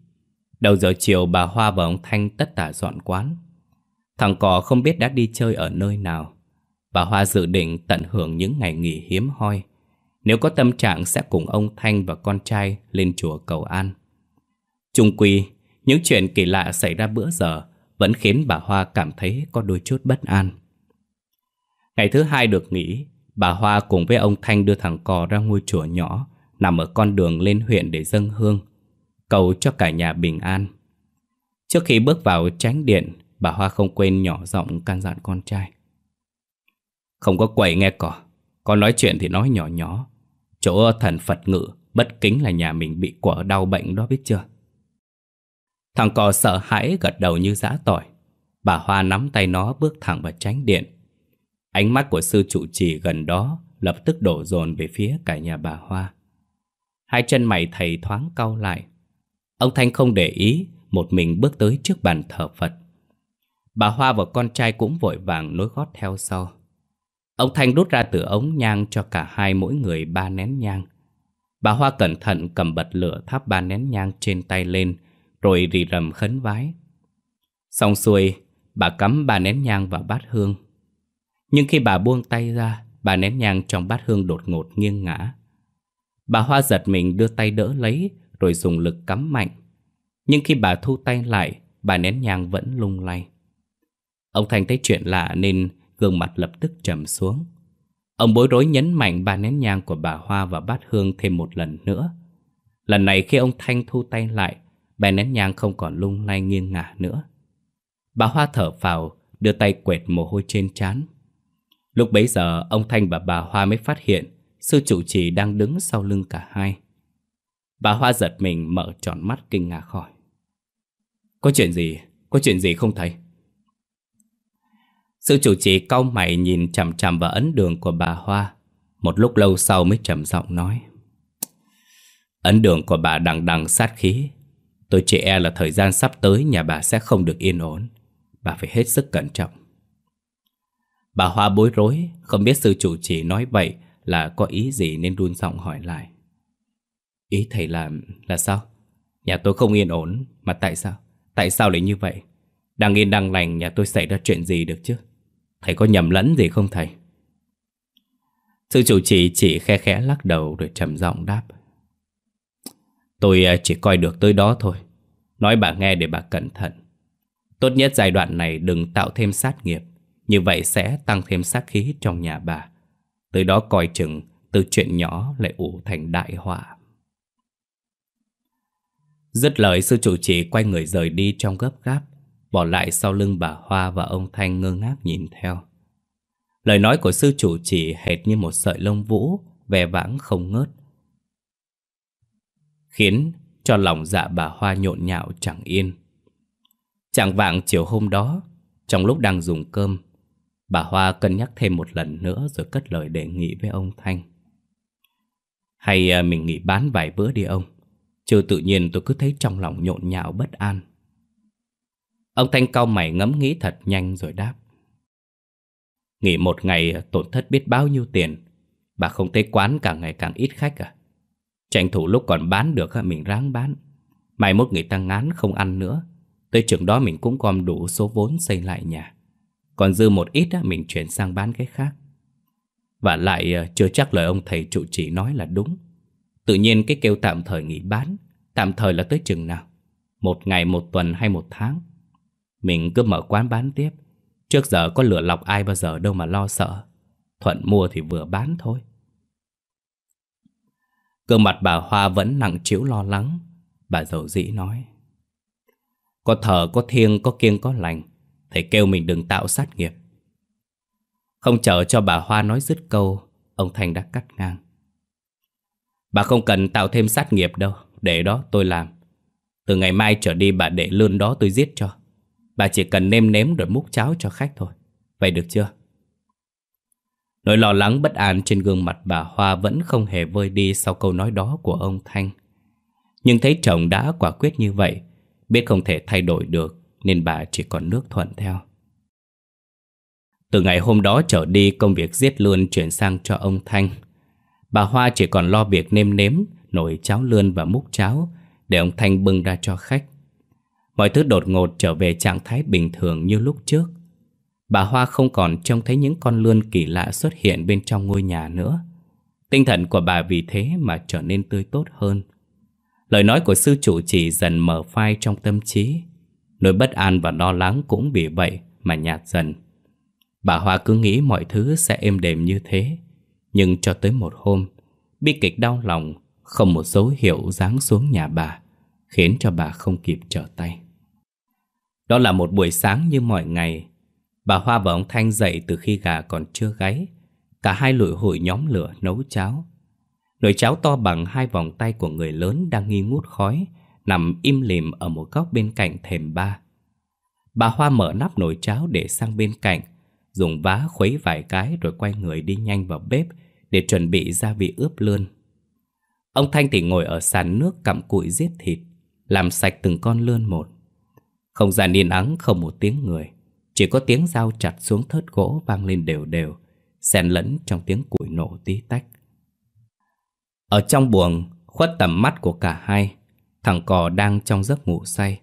Đầu giờ chiều bà Hoa và ông Thanh tất tả dọn quán. Thằng cò không biết đã đi chơi ở nơi nào. Bà Hoa dự định tận hưởng những ngày nghỉ hiếm hoi. Nếu có tâm trạng sẽ cùng ông Thanh và con trai lên chùa cầu an. Trung quy, những chuyện kỳ lạ xảy ra bữa giờ vẫn khiến bà Hoa cảm thấy có đôi chút bất an. Ngày thứ hai được nghỉ, bà Hoa cùng với ông Thanh đưa thằng cò ra ngôi chùa nhỏ nằm ở con đường lên huyện để dâng hương, cầu cho cả nhà bình an. Trước khi bước vào tránh điện, bà Hoa không quên nhỏ giọng can dặn con trai. Không có quậy nghe cỏ, con nói chuyện thì nói nhỏ nhỏ. Chỗ thần Phật ngự, bất kính là nhà mình bị quả đau bệnh đó biết chưa? Thằng cò sợ hãi gật đầu như dã tỏi. Bà Hoa nắm tay nó bước thẳng vào tránh điện. Ánh mắt của sư trụ trì gần đó lập tức đổ dồn về phía cả nhà bà Hoa. Hai chân mày thầy thoáng cau lại. Ông Thanh không để ý, một mình bước tới trước bàn thờ Phật. Bà Hoa và con trai cũng vội vàng nối gót theo sau. Ông Thanh rút ra từ ống nhang cho cả hai mỗi người ba nén nhang. Bà Hoa cẩn thận cầm bật lửa thắp ba nén nhang trên tay lên, rồi rì rầm khấn vái. Xong xuôi, bà cắm ba nén nhang vào bát hương. Nhưng khi bà buông tay ra, ba nén nhang trong bát hương đột ngột nghiêng ngã. Bà Hoa giật mình đưa tay đỡ lấy, rồi dùng lực cắm mạnh. Nhưng khi bà thu tay lại, bà nén nhang vẫn lung lay. Ông Thanh thấy chuyện lạ nên gương mặt lập tức trầm xuống. Ông bối rối nhấn mạnh ba nén nhang của bà Hoa và bát hương thêm một lần nữa. Lần này khi ông Thanh thu tay lại, Bé nén nhang không còn lung lay nghiêng ngả nữa. Bà Hoa thở phào, đưa tay quẹt mồ hôi trên trán. Lúc bấy giờ, ông Thanh và bà Hoa mới phát hiện sư chủ trì đang đứng sau lưng cả hai. Bà Hoa giật mình mở tròn mắt kinh ngạc khỏi. Có chuyện gì? Có chuyện gì không thấy? Sư chủ trì cau mày nhìn chằm chằm vào ấn đường của bà Hoa. Một lúc lâu sau mới trầm giọng nói. Ấn đường của bà đằng đằng sát khí. Tôi chỉ e là thời gian sắp tới nhà bà sẽ không được yên ổn. Bà phải hết sức cẩn trọng. Bà Hoa bối rối, không biết sư chủ trì nói vậy là có ý gì nên run giọng hỏi lại. Ý thầy là... là sao? Nhà tôi không yên ổn, mà tại sao? Tại sao lại như vậy? Đang yên đang lành nhà tôi xảy ra chuyện gì được chứ? Thầy có nhầm lẫn gì không thầy? Sư chủ trì chỉ khe khẽ lắc đầu rồi trầm giọng đáp. Tôi à, chỉ coi được tới đó thôi. Nói bà nghe để bà cẩn thận. Tốt nhất giai đoạn này đừng tạo thêm sát nghiệp. Như vậy sẽ tăng thêm sát khí trong nhà bà. Tới đó coi chừng từ chuyện nhỏ lại ủ thành đại họa. Dứt lời sư chủ trì quay người rời đi trong gấp gáp, bỏ lại sau lưng bà Hoa và ông Thanh ngơ ngác nhìn theo. Lời nói của sư chủ trì hệt như một sợi lông vũ, vẻ vãng không ngớt. Khiến cho lòng dạ bà Hoa nhộn nhạo chẳng yên. Chẳng vạng chiều hôm đó, trong lúc đang dùng cơm, bà Hoa cân nhắc thêm một lần nữa rồi cất lời đề nghị với ông Thanh. Hay à, mình nghỉ bán vài bữa đi ông. Chứ tự nhiên tôi cứ thấy trong lòng nhộn nhạo bất an Ông Thanh cau mày ngẫm nghĩ thật nhanh rồi đáp Nghỉ một ngày à, tổn thất biết bao nhiêu tiền Bà không thấy quán càng ngày càng ít khách à Tranh thủ lúc còn bán được mình ráng bán. Mai mốt người ta ngán không ăn nữa. Tới chừng đó mình cũng gom đủ số vốn xây lại nhà. Còn dư một ít mình chuyển sang bán cái khác. Và lại ờ, chưa chắc lời ông thầy trụ trì nói là đúng. Tự nhiên cái kêu tạm thời nghỉ bán. Tạm thời là tới chừng nào? Một ngày, một tuần hay một tháng? Mình cứ mở quán bán tiếp. Trước giờ có lửa lọc ai bao giờ đâu mà lo sợ. Thuận mua thì vừa bán thôi. Cơ mặt bà Hoa vẫn nặng chịu lo lắng. Bà dầu dĩ nói Có thờ, có thiêng, có kiêng, có lành. Thầy kêu mình đừng tạo sát nghiệp. Không chờ cho bà Hoa nói dứt câu Ông Thành đã cắt ngang. Bà không cần tạo thêm sát nghiệp đâu Để đó tôi làm. Từ ngày mai trở đi bà để lươn đó tôi giết cho. Bà chỉ cần nêm nếm rồi múc cháo cho khách thôi. Vậy được chưa? Nỗi lo lắng bất an trên gương mặt bà Hoa vẫn không hề vơi đi sau câu nói đó của ông Thanh. Nhưng thấy chồng đã quả quyết như vậy, biết không thể thay đổi được nên bà chỉ còn nước thuận theo. Từ ngày hôm đó trở đi công việc giết lươn chuyển sang cho ông Thanh. Bà Hoa chỉ còn lo việc nêm nếm, nồi cháo lươn và múc cháo để ông Thanh bưng ra cho khách. Mọi thứ đột ngột trở về trạng thái bình thường như lúc trước. Bà Hoa không còn trông thấy những con lươn kỳ lạ xuất hiện bên trong ngôi nhà nữa. Tinh thần của bà vì thế mà trở nên tươi tốt hơn. Lời nói của sư chủ chỉ dần mở phai trong tâm trí. Nỗi bất an và lo lắng cũng bị vậy mà nhạt dần. Bà Hoa cứ nghĩ mọi thứ sẽ êm đềm như thế. Nhưng cho tới một hôm, bi kịch đau lòng, không một dấu hiệu giáng xuống nhà bà, khiến cho bà không kịp trở tay. Đó là một buổi sáng như mọi ngày. Bà Hoa và ông Thanh dậy từ khi gà còn chưa gáy. Cả hai lụi hụi nhóm lửa nấu cháo. Nồi cháo to bằng hai vòng tay của người lớn đang nghi ngút khói, nằm im lìm ở một góc bên cạnh thềm ba. Bà Hoa mở nắp nồi cháo để sang bên cạnh, dùng vá khuấy vài cái rồi quay người đi nhanh vào bếp để chuẩn bị gia vị ướp lươn. Ông Thanh thì ngồi ở sàn nước cặm cụi giết thịt, làm sạch từng con lươn một. Không gian yên ắng không một tiếng người, chỉ có tiếng dao chặt xuống thớt gỗ vang lên đều đều, xen lẫn trong tiếng củi nổ tí tách. Ở trong buồng, khuất tầm mắt của cả hai, thằng cò đang trong giấc ngủ say.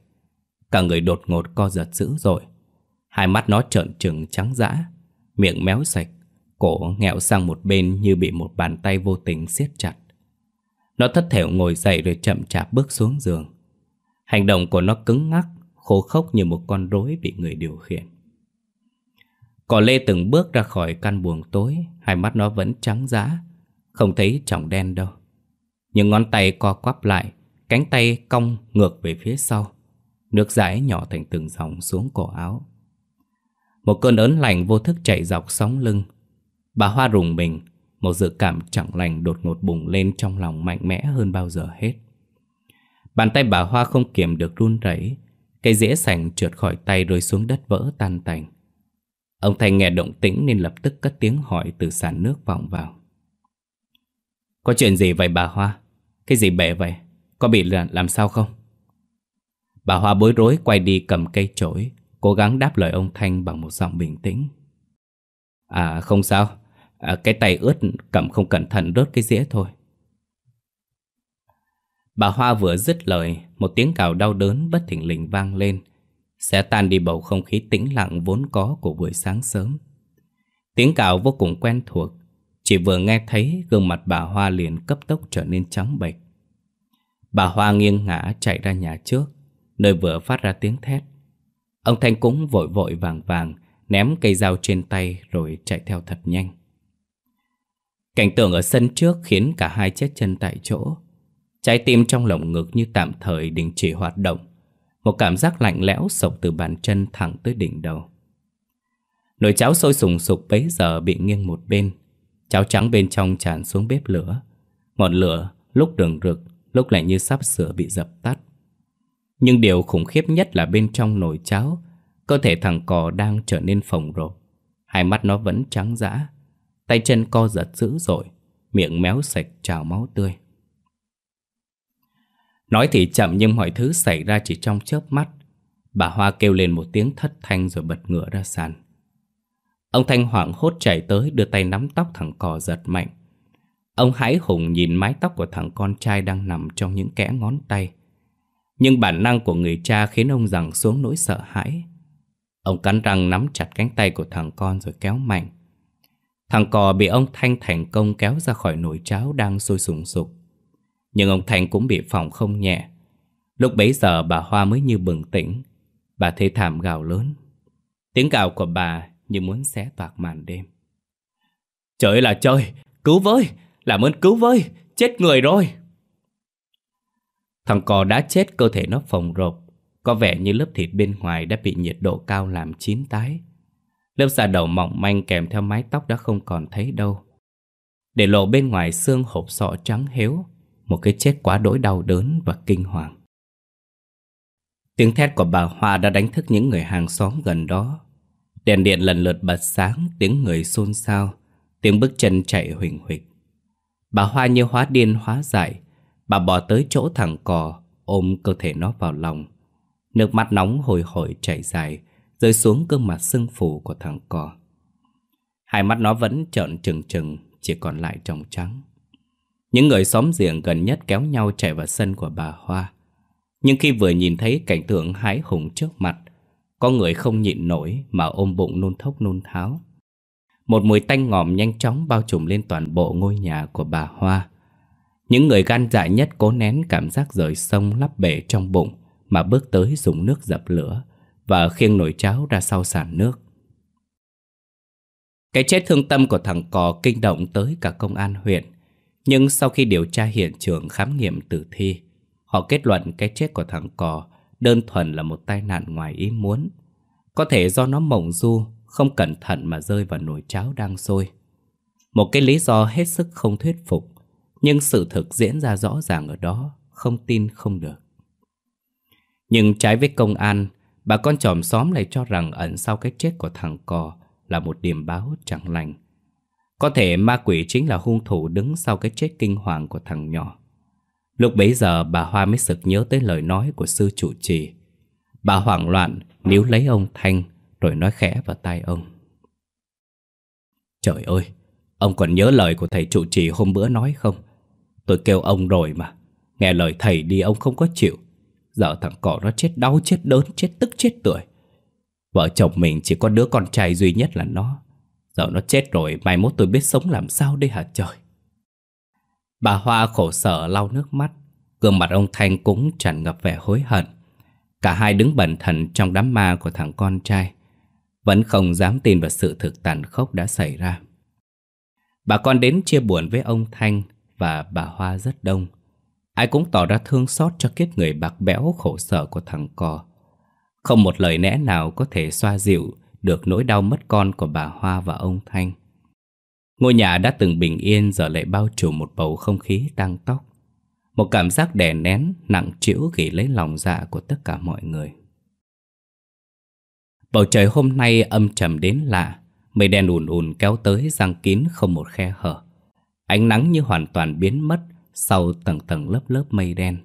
Cả người đột ngột co giật dữ dội, hai mắt nó trợn trừng trắng dã, miệng méo sạch, Cổ nghẹo sang một bên như bị một bàn tay vô tình siết chặt Nó thất thểu ngồi dậy rồi chậm chạp bước xuống giường Hành động của nó cứng ngắc, khô khốc như một con rối bị người điều khiển Cỏ lê từng bước ra khỏi căn buồng tối Hai mắt nó vẫn trắng dã Không thấy trọng đen đâu Nhưng ngón tay co quắp lại Cánh tay cong ngược về phía sau Nước dãi nhỏ thành từng dòng xuống cổ áo Một cơn ớn lạnh vô thức chạy dọc sóng lưng Bà Hoa rùng mình, một dự cảm chẳng lành đột ngột bùng lên trong lòng mạnh mẽ hơn bao giờ hết. Bàn tay bà Hoa không kiềm được run rẩy, cây dĩa sành trượt khỏi tay rơi xuống đất vỡ tan tành. Ông Thanh nghe động tĩnh nên lập tức cất tiếng hỏi từ sàn nước vọng vào. Có chuyện gì vậy bà Hoa? Cái gì bể vậy? Có bị làm sao không? Bà Hoa bối rối quay đi cầm cây chổi, cố gắng đáp lời ông Thanh bằng một giọng bình tĩnh. À không sao, à, cái tay ướt cầm không cẩn thận rớt cái dĩa thôi. Bà Hoa vừa dứt lời, một tiếng cào đau đớn bất thình lình vang lên, sẽ tan đi bầu không khí tĩnh lặng vốn có của buổi sáng sớm. Tiếng cào vô cùng quen thuộc, chỉ vừa nghe thấy gương mặt bà Hoa liền cấp tốc trở nên trắng bệch. Bà Hoa nghiêng ngã chạy ra nhà trước, nơi vừa phát ra tiếng thét. Ông Thanh cũng vội vội vàng vàng ném cây dao trên tay rồi chạy theo thật nhanh. Cảnh tượng ở sân trước khiến cả hai chết chân tại chỗ. Trái tim trong lồng ngực như tạm thời đình chỉ hoạt động. Một cảm giác lạnh lẽo sộc từ bàn chân thẳng tới đỉnh đầu. Nồi cháo sôi sùng sục bấy giờ bị nghiêng một bên. Cháo trắng bên trong tràn xuống bếp lửa. Ngọn lửa lúc đường rực, lúc lại như sắp sửa bị dập tắt. Nhưng điều khủng khiếp nhất là bên trong nồi cháo, cơ thể thằng cò đang trở nên phồng rộp. Hai mắt nó vẫn trắng dã, tay chân co giật dữ dội, miệng méo sạch trào máu tươi. Nói thì chậm nhưng mọi thứ xảy ra chỉ trong chớp mắt. Bà Hoa kêu lên một tiếng thất thanh rồi bật ngựa ra sàn. Ông Thanh hoảng hốt chạy tới, đưa tay nắm tóc thằng cò giật mạnh. Ông hãi hùng nhìn mái tóc của thằng con trai đang nằm trong những kẽ ngón tay. Nhưng bản năng của người cha khiến ông rằng xuống nỗi sợ hãi. Ông cắn răng nắm chặt cánh tay của thằng con rồi kéo mạnh. Thằng cò bị ông Thanh thành công kéo ra khỏi nồi cháo đang sôi sùng sục. Nhưng ông Thanh cũng bị phỏng không nhẹ. Lúc bấy giờ bà Hoa mới như bừng tỉnh. Bà thê thảm gào lớn. Tiếng gào của bà như muốn xé toạc màn đêm. Trời là trời, cứu với, làm ơn cứu với, chết người rồi. Thằng cò đã chết cơ thể nó phồng rộp, có vẻ như lớp thịt bên ngoài đã bị nhiệt độ cao làm chín tái. Lớp da đầu mỏng manh kèm theo mái tóc đã không còn thấy đâu. Để lộ bên ngoài xương hộp sọ trắng héo, một cái chết quá đỗi đau đớn và kinh hoàng. Tiếng thét của bà Hoa đã đánh thức những người hàng xóm gần đó. Đèn điện lần lượt bật sáng, tiếng người xôn xao, tiếng bước chân chạy huỳnh huỳnh. Bà Hoa như hóa điên hóa dại, bà bỏ tới chỗ thằng cò, ôm cơ thể nó vào lòng. Nước mắt nóng hồi hồi chảy dài, rơi xuống gương mặt sưng phù của thằng cò. Hai mắt nó vẫn trợn trừng trừng, chỉ còn lại trong trắng. Những người xóm giềng gần nhất kéo nhau chạy vào sân của bà Hoa. Nhưng khi vừa nhìn thấy cảnh tượng hái hùng trước mặt, có người không nhịn nổi mà ôm bụng nôn thốc nôn tháo. Một mùi tanh ngòm nhanh chóng bao trùm lên toàn bộ ngôi nhà của bà Hoa. Những người gan dại nhất cố nén cảm giác rời sông lắp bể trong bụng mà bước tới dùng nước dập lửa và khiêng nồi cháo ra sau sàn nước. Cái chết thương tâm của thằng cò kinh động tới cả công an huyện. Nhưng sau khi điều tra hiện trường khám nghiệm tử thi, họ kết luận cái chết của thằng cò đơn thuần là một tai nạn ngoài ý muốn. Có thể do nó mộng du, không cẩn thận mà rơi vào nồi cháo đang sôi. Một cái lý do hết sức không thuyết phục, nhưng sự thực diễn ra rõ ràng ở đó, không tin không được. Nhưng trái với công an, bà con chòm xóm lại cho rằng ẩn sau cái chết của thằng cò là một điểm báo chẳng lành. Có thể ma quỷ chính là hung thủ đứng sau cái chết kinh hoàng của thằng nhỏ. Lúc bấy giờ bà Hoa mới sực nhớ tới lời nói của sư trụ trì. Bà hoảng loạn níu lấy ông Thanh rồi nói khẽ vào tai ông. Trời ơi, ông còn nhớ lời của thầy trụ trì hôm bữa nói không? Tôi kêu ông rồi mà, nghe lời thầy đi ông không có chịu. Giờ thằng cỏ nó chết đau, chết đớn, chết tức, chết tuổi. Vợ chồng mình chỉ có đứa con trai duy nhất là nó. Giờ nó chết rồi, mai mốt tôi biết sống làm sao đây hả trời? Bà Hoa khổ sở lau nước mắt, gương mặt ông Thanh cũng tràn ngập vẻ hối hận. Cả hai đứng bần thần trong đám ma của thằng con trai, vẫn không dám tin vào sự thực tàn khốc đã xảy ra. Bà con đến chia buồn với ông Thanh và bà Hoa rất đông. Ai cũng tỏ ra thương xót cho kiếp người bạc bẽo khổ sở của thằng cò. Không một lời lẽ nào có thể xoa dịu được nỗi đau mất con của bà Hoa và ông Thanh. Ngôi nhà đã từng bình yên giờ lại bao trùm một bầu không khí tăng tóc. Một cảm giác đè nén, nặng trĩu ghi lấy lòng dạ của tất cả mọi người. Bầu trời hôm nay âm trầm đến lạ Mây đen ùn ùn kéo tới răng kín không một khe hở Ánh nắng như hoàn toàn biến mất Sau tầng tầng lớp lớp mây đen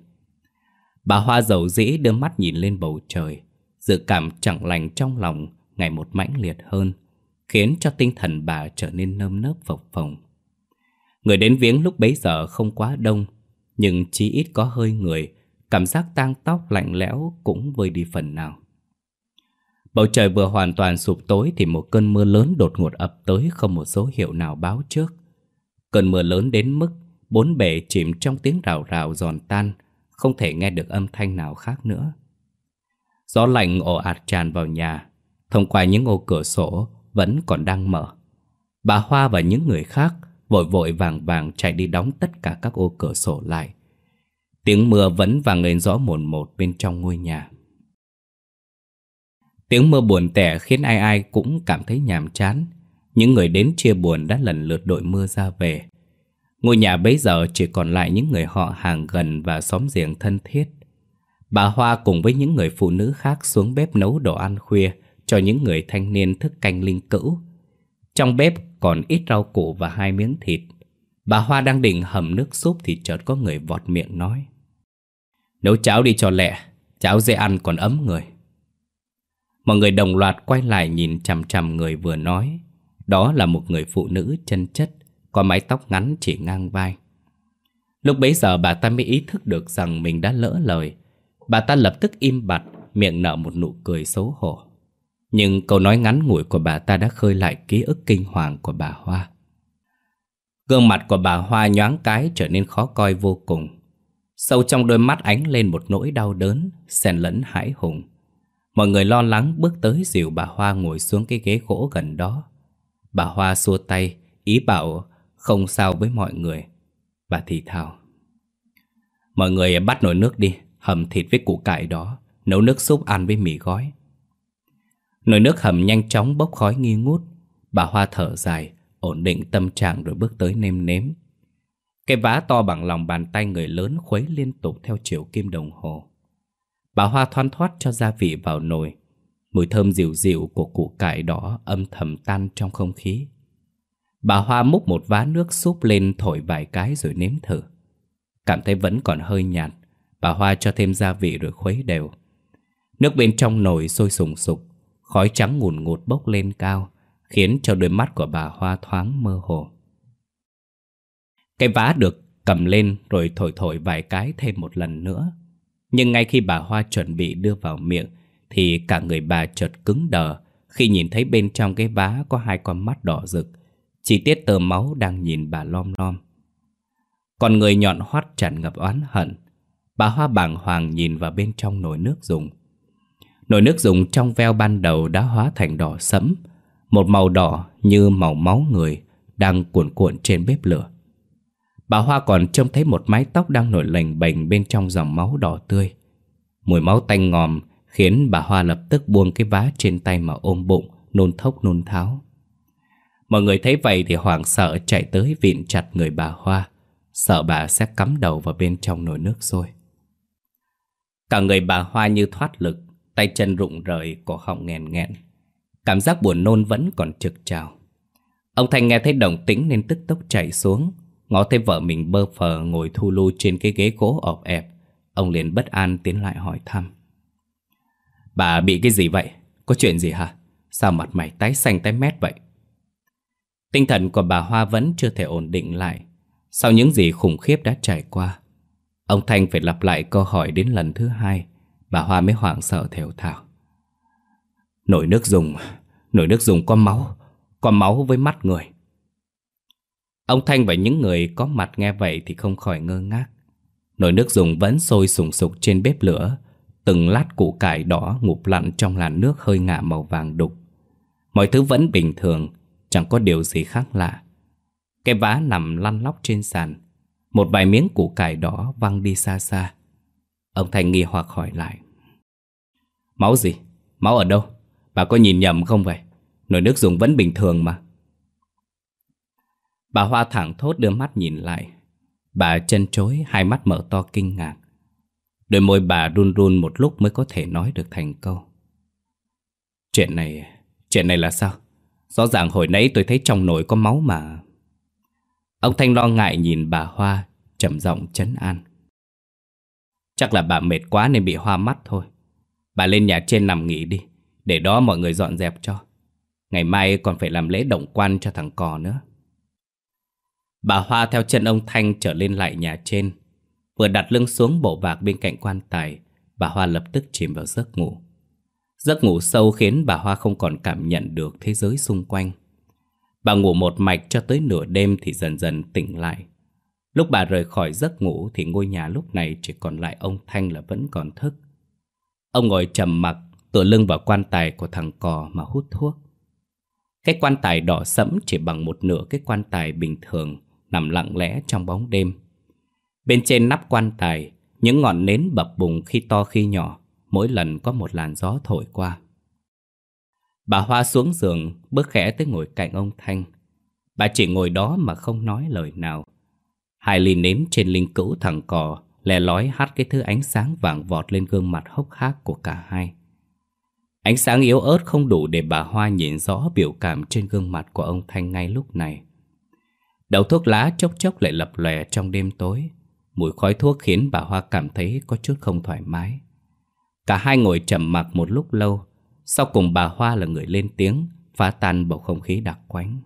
Bà Hoa dầu dĩ đưa mắt nhìn lên bầu trời Dự cảm chẳng lành trong lòng Ngày một mãnh liệt hơn Khiến cho tinh thần bà trở nên nơm nớp phập phồng Người đến viếng lúc bấy giờ không quá đông Nhưng chỉ ít có hơi người Cảm giác tang tóc lạnh lẽo cũng vơi đi phần nào Bầu trời vừa hoàn toàn sụp tối thì một cơn mưa lớn đột ngột ập tới không một dấu hiệu nào báo trước. Cơn mưa lớn đến mức bốn bể chìm trong tiếng rào rào giòn tan, không thể nghe được âm thanh nào khác nữa. Gió lạnh ồ ạt tràn vào nhà, thông qua những ô cửa sổ vẫn còn đang mở. Bà Hoa và những người khác vội vội vàng vàng chạy đi đóng tất cả các ô cửa sổ lại. Tiếng mưa vẫn vang lên rõ mồn một bên trong ngôi nhà. Tiếng mưa buồn tẻ khiến ai ai cũng cảm thấy nhàm chán. Những người đến chia buồn đã lần lượt đội mưa ra về. Ngôi nhà bấy giờ chỉ còn lại những người họ hàng gần và xóm giềng thân thiết. Bà Hoa cùng với những người phụ nữ khác xuống bếp nấu đồ ăn khuya cho những người thanh niên thức canh linh cữu. Trong bếp còn ít rau củ và hai miếng thịt. Bà Hoa đang định hầm nước súp thì chợt có người vọt miệng nói. Nấu cháo đi cho lẹ, cháo dễ ăn còn ấm người. Mọi người đồng loạt quay lại nhìn chằm chằm người vừa nói. Đó là một người phụ nữ chân chất, có mái tóc ngắn chỉ ngang vai. Lúc bấy giờ bà ta mới ý thức được rằng mình đã lỡ lời. Bà ta lập tức im bặt, miệng nở một nụ cười xấu hổ. Nhưng câu nói ngắn ngủi của bà ta đã khơi lại ký ức kinh hoàng của bà Hoa. Gương mặt của bà Hoa nhoáng cái trở nên khó coi vô cùng. Sâu trong đôi mắt ánh lên một nỗi đau đớn, xen lẫn hãi hùng. Mọi người lo lắng bước tới dìu bà Hoa ngồi xuống cái ghế gỗ gần đó. Bà Hoa xua tay, ý bảo không sao với mọi người. Bà thì thào. Mọi người bắt nồi nước đi, hầm thịt với củ cải đó, nấu nước súp ăn với mì gói. Nồi nước hầm nhanh chóng bốc khói nghi ngút. Bà Hoa thở dài, ổn định tâm trạng rồi bước tới nêm nếm. Cái vá to bằng lòng bàn tay người lớn khuấy liên tục theo chiều kim đồng hồ. Bà Hoa thoăn thoát cho gia vị vào nồi. Mùi thơm dịu dịu của củ cải đỏ âm thầm tan trong không khí. Bà Hoa múc một vá nước súp lên thổi vài cái rồi nếm thử. Cảm thấy vẫn còn hơi nhạt, bà Hoa cho thêm gia vị rồi khuấy đều. Nước bên trong nồi sôi sùng sục, khói trắng ngùn ngụt bốc lên cao, khiến cho đôi mắt của bà Hoa thoáng mơ hồ. Cái vá được cầm lên rồi thổi thổi vài cái thêm một lần nữa. Nhưng ngay khi bà Hoa chuẩn bị đưa vào miệng Thì cả người bà chợt cứng đờ Khi nhìn thấy bên trong cái vá có hai con mắt đỏ rực Chi tiết tờ máu đang nhìn bà lom lom Còn người nhọn hoắt tràn ngập oán hận Bà Hoa bàng hoàng nhìn vào bên trong nồi nước dùng Nồi nước dùng trong veo ban đầu đã hóa thành đỏ sẫm Một màu đỏ như màu máu người Đang cuộn cuộn trên bếp lửa Bà Hoa còn trông thấy một mái tóc đang nổi lềnh bềnh bên trong dòng máu đỏ tươi. Mùi máu tanh ngòm khiến bà Hoa lập tức buông cái vá trên tay mà ôm bụng, nôn thốc nôn tháo. Mọi người thấy vậy thì hoảng sợ chạy tới vịn chặt người bà Hoa, sợ bà sẽ cắm đầu vào bên trong nồi nước sôi. Cả người bà Hoa như thoát lực, tay chân rụng rời, cổ họng nghẹn nghẹn. Cảm giác buồn nôn vẫn còn trực trào. Ông Thành nghe thấy động tĩnh nên tức tốc chạy xuống, Ngó thấy vợ mình bơ phờ ngồi thu lu trên cái ghế gỗ ọp ẹp Ông liền bất an tiến lại hỏi thăm Bà bị cái gì vậy? Có chuyện gì hả? Sao mặt mày tái xanh tái mét vậy? Tinh thần của bà Hoa vẫn chưa thể ổn định lại Sau những gì khủng khiếp đã trải qua Ông Thanh phải lặp lại câu hỏi đến lần thứ hai Bà Hoa mới hoảng sợ thều thào Nổi nước dùng Nổi nước dùng có máu Có máu với mắt người Ông Thanh và những người có mặt nghe vậy thì không khỏi ngơ ngác. Nồi nước dùng vẫn sôi sùng sục trên bếp lửa, từng lát củ cải đỏ ngụp lặn trong làn nước hơi ngả màu vàng đục. Mọi thứ vẫn bình thường, chẳng có điều gì khác lạ. Cái vá nằm lăn lóc trên sàn, một vài miếng củ cải đỏ văng đi xa xa. Ông Thanh nghi hoặc hỏi lại. Máu gì? Máu ở đâu? Bà có nhìn nhầm không vậy? Nồi nước dùng vẫn bình thường mà. Bà Hoa thẳng thốt đưa mắt nhìn lại. Bà chân chối, hai mắt mở to kinh ngạc. Đôi môi bà run run một lúc mới có thể nói được thành câu. Chuyện này, chuyện này là sao? Rõ ràng hồi nãy tôi thấy trong nồi có máu mà. Ông Thanh lo ngại nhìn bà Hoa, trầm giọng chấn an. Chắc là bà mệt quá nên bị hoa mắt thôi. Bà lên nhà trên nằm nghỉ đi, để đó mọi người dọn dẹp cho. Ngày mai còn phải làm lễ động quan cho thằng cò nữa. Bà Hoa theo chân ông Thanh trở lên lại nhà trên. Vừa đặt lưng xuống bộ vạc bên cạnh quan tài, bà Hoa lập tức chìm vào giấc ngủ. Giấc ngủ sâu khiến bà Hoa không còn cảm nhận được thế giới xung quanh. Bà ngủ một mạch cho tới nửa đêm thì dần dần tỉnh lại. Lúc bà rời khỏi giấc ngủ thì ngôi nhà lúc này chỉ còn lại ông Thanh là vẫn còn thức. Ông ngồi trầm mặc, tựa lưng vào quan tài của thằng cò mà hút thuốc. Cái quan tài đỏ sẫm chỉ bằng một nửa cái quan tài bình thường nằm lặng lẽ trong bóng đêm. Bên trên nắp quan tài, những ngọn nến bập bùng khi to khi nhỏ, mỗi lần có một làn gió thổi qua. Bà Hoa xuống giường, bước khẽ tới ngồi cạnh ông Thanh. Bà chỉ ngồi đó mà không nói lời nào. Hai ly nến trên linh cữu thằng cò lè lói hắt cái thứ ánh sáng vàng vọt lên gương mặt hốc hác của cả hai. Ánh sáng yếu ớt không đủ để bà Hoa nhìn rõ biểu cảm trên gương mặt của ông Thanh ngay lúc này. Đầu thuốc lá chốc chốc lại lập lòe trong đêm tối. Mùi khói thuốc khiến bà Hoa cảm thấy có chút không thoải mái. Cả hai ngồi trầm mặc một lúc lâu, sau cùng bà Hoa là người lên tiếng, phá tan bầu không khí đặc quánh.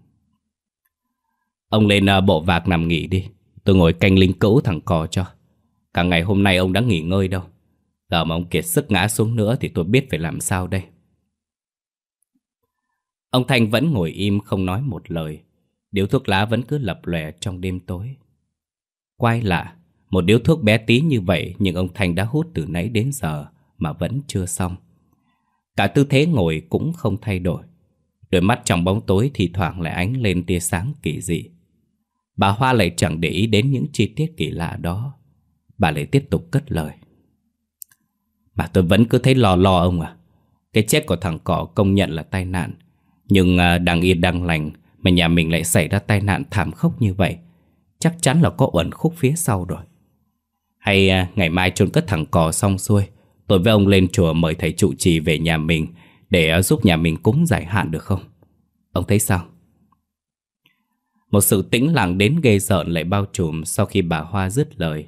Ông lên à, bộ vạc nằm nghỉ đi, tôi ngồi canh linh cữu thằng cò cho. Cả ngày hôm nay ông đã nghỉ ngơi đâu. Giờ mà ông kiệt sức ngã xuống nữa thì tôi biết phải làm sao đây. Ông Thanh vẫn ngồi im không nói một lời. Điếu thuốc lá vẫn cứ lập lòe trong đêm tối. Quay lạ, một điếu thuốc bé tí như vậy nhưng ông Thanh đã hút từ nãy đến giờ mà vẫn chưa xong. Cả tư thế ngồi cũng không thay đổi. Đôi mắt trong bóng tối thì thoảng lại ánh lên tia sáng kỳ dị. Bà Hoa lại chẳng để ý đến những chi tiết kỳ lạ đó. Bà lại tiếp tục cất lời. Mà tôi vẫn cứ thấy lo lo ông à. Cái chết của thằng cỏ công nhận là tai nạn. Nhưng à, đang yên đang lành mà nhà mình lại xảy ra tai nạn thảm khốc như vậy. Chắc chắn là có uẩn khúc phía sau rồi. Hay à, ngày mai chôn cất thằng cò xong xuôi, Tôi với ông lên chùa mời thầy trụ trì về nhà mình Để à, giúp nhà mình cúng giải hạn được không? Ông thấy sao? Một sự tĩnh lặng đến ghê rợn lại bao trùm sau khi bà Hoa dứt lời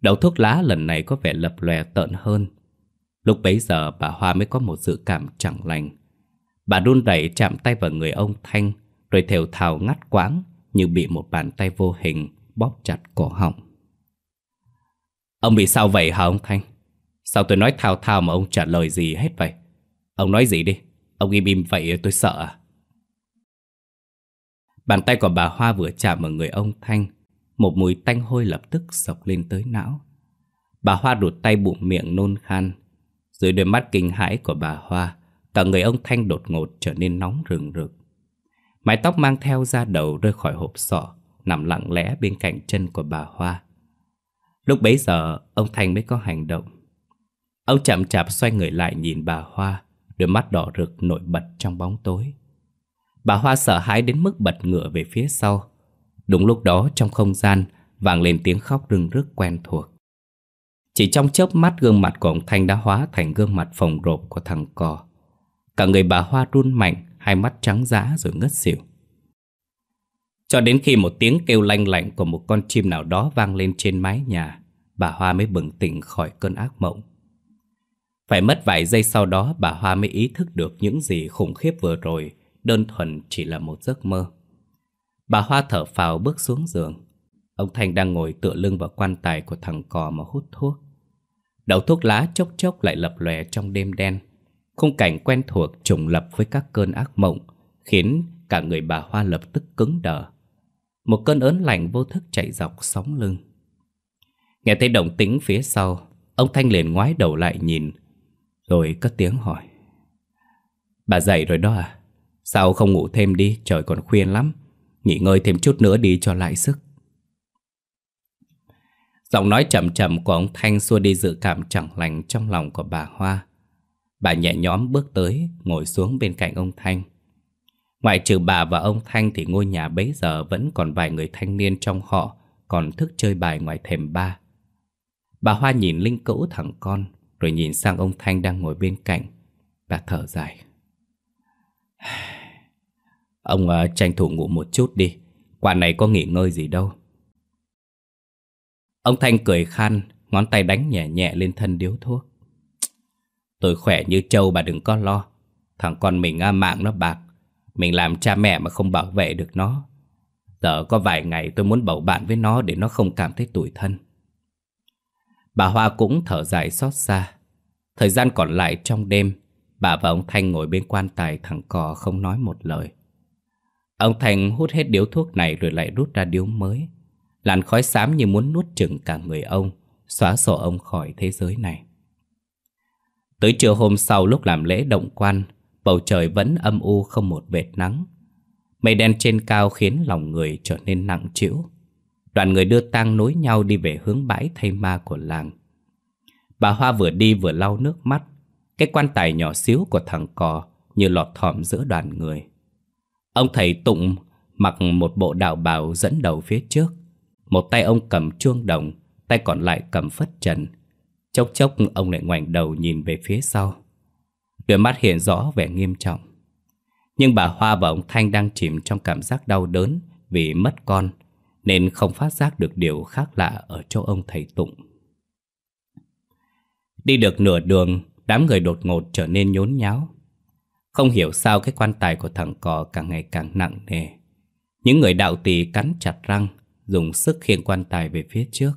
Đầu thuốc lá lần này có vẻ lập lòe tợn hơn Lúc bấy giờ, bà Hoa mới có một dự cảm chẳng lành Bà đun đẩy chạm tay vào người ông Thanh, Rồi thều thào ngắt quãng Như bị một bàn tay vô hình bóp chặt cổ họng Ông bị sao vậy hả ông Thanh? Sao tôi nói thao thao mà ông trả lời gì hết vậy? Ông nói gì đi? Ông im im vậy tôi sợ à? Bàn tay của bà Hoa vừa chạm vào người ông Thanh một mùi tanh hôi lập tức sộc lên tới não. Bà Hoa đụt tay bụng miệng nôn khan. Dưới đôi mắt kinh hãi của bà Hoa, Cả người ông Thanh đột ngột trở nên nóng rừng rực. Mái tóc mang theo ra đầu rơi khỏi hộp sọ, Nằm lặng lẽ bên cạnh chân của bà Hoa. Lúc bấy giờ, ông Thanh mới có hành động. Ông chậm chạp xoay người lại nhìn bà Hoa, Đôi mắt đỏ rực nổi bật trong bóng tối. Bà Hoa sợ hãi đến mức bật ngựa về phía sau Đúng lúc đó trong không gian vang lên tiếng khóc rưng rức quen thuộc Chỉ trong chớp mắt gương mặt của ông Thanh đã hóa thành gương mặt phồng rộp của thằng cò Cả người bà Hoa run mạnh Hai mắt trắng dã rồi ngất xỉu cho đến khi một tiếng kêu lanh lạnh của một con chim nào đó vang lên trên mái nhà, bà Hoa mới bừng tỉnh khỏi cơn ác mộng. Phải mất vài giây sau đó bà Hoa mới ý thức được những gì khủng khiếp vừa rồi, đơn thuần chỉ là một giấc mơ. Bà Hoa thở phào bước xuống giường. Ông Thanh đang ngồi tựa lưng vào quan tài của thằng cò mà hút thuốc. Đầu thuốc lá chốc chốc lại lập lòe trong đêm đen. Khung cảnh quen thuộc trùng lập với các cơn ác mộng, khiến cả người bà Hoa lập tức cứng đờ. Một cơn ớn lạnh vô thức chạy dọc sóng lưng Nghe thấy động tính phía sau Ông Thanh liền ngoái đầu lại nhìn Rồi cất tiếng hỏi Bà dậy rồi đó à Sao không ngủ thêm đi Trời còn khuya lắm Nghỉ ngơi thêm chút nữa đi cho lại sức Giọng nói chậm chậm của ông Thanh xua đi dự cảm chẳng lành trong lòng của bà Hoa. Bà nhẹ nhõm bước tới, ngồi xuống bên cạnh ông Thanh. Ngoại trừ bà và ông Thanh thì ngôi nhà bấy giờ vẫn còn vài người thanh niên trong họ còn thức chơi bài ngoài thềm ba. Bà Hoa nhìn Linh cữu thằng con rồi nhìn sang ông Thanh đang ngồi bên cạnh. Bà thở dài. Ông uh, tranh thủ ngủ một chút đi. Quả này có nghỉ ngơi gì đâu. Ông Thanh cười khan Ngón tay đánh nhẹ nhẹ lên thân điếu thuốc. Tôi khỏe như trâu bà đừng có lo. Thằng con mình uh, mạng nó bạc. Mình làm cha mẹ mà không bảo vệ được nó. Giờ có vài ngày tôi muốn bầu bạn với nó Để nó không cảm thấy tủi thân. Bà Hoa cũng thở dài xót xa. Thời gian còn lại trong đêm Bà và ông Thanh ngồi bên quan tài thẳng cò không nói một lời. Ông thành hút hết điếu thuốc này rồi lại rút ra điếu mới. Làn khói xám như muốn nuốt chừng cả người ông, Xóa sổ ông khỏi thế giới này. Tới trưa hôm sau lúc làm lễ động quan, Bầu trời vẫn âm u không một vệt nắng. Mây đen trên cao khiến lòng người trở nên nặng trĩu. Đoàn người đưa tang nối nhau đi về hướng bãi thay ma của làng. Bà Hoa vừa đi vừa lau nước mắt. Cái quan tài nhỏ xíu của thằng cò Như lọt thỏm giữa đoàn người. Ông thầy Tụng mặc một bộ đạo bào dẫn đầu phía trước. Một tay ông cầm chuông đồng, Tay còn lại cầm phất trần. Chốc chốc ông lại ngoảnh đầu nhìn về phía sau. Đôi mắt hiện rõ vẻ nghiêm trọng. Nhưng bà Hoa và ông Thanh đang chìm trong cảm giác đau đớn Vì mất con, Nên không phát giác được điều khác lạ ở chỗ ông thầy Tụng. Đi được nửa đường, Đám người đột ngột trở nên nhốn nháo. Không hiểu sao cái quan tài của thằng cò càng ngày càng nặng nề. Những người đạo tỳ cắn chặt răng, Dùng sức khiêng quan tài về phía trước.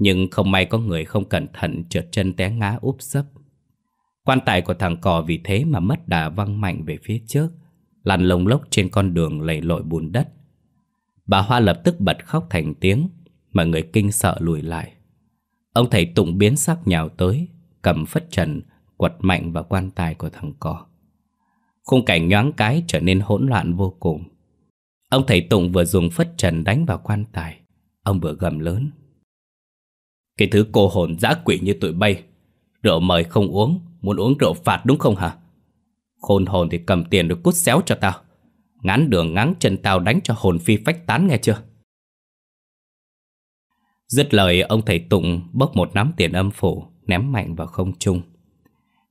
Nhưng không may có người không cẩn thận trượt chân té ngã úp sấp. Quan tài của thằng cò vì thế mà mất đà văng mạnh về phía trước, Lăn lông lốc trên con đường lầy lội bùn đất. Bà Hoa lập tức bật khóc thành tiếng Mọi người kinh sợ lùi lại. Ông thầy Tụng biến sắc nhào tới, Cầm phất trần, Quật mạnh vào quan tài của thằng cò. Khung cảnh nhoáng cái trở nên hỗn loạn vô cùng. Ông thầy Tụng vừa dùng phất trần đánh vào quan tài. Ông vừa gầm lớn. Cái thứ cô hồn dã quỷ như tụi bay. Rượu mời không uống, Muốn uống rượu phạt đúng không hả? Khôn hồn thì cầm tiền được cút xéo cho tao. Ngán đường ngắn chân tao đánh cho hồn phi phách tán nghe chưa? Dứt lời, ông thầy Tụng bốc một nắm tiền âm phủ, Ném mạnh vào không trung.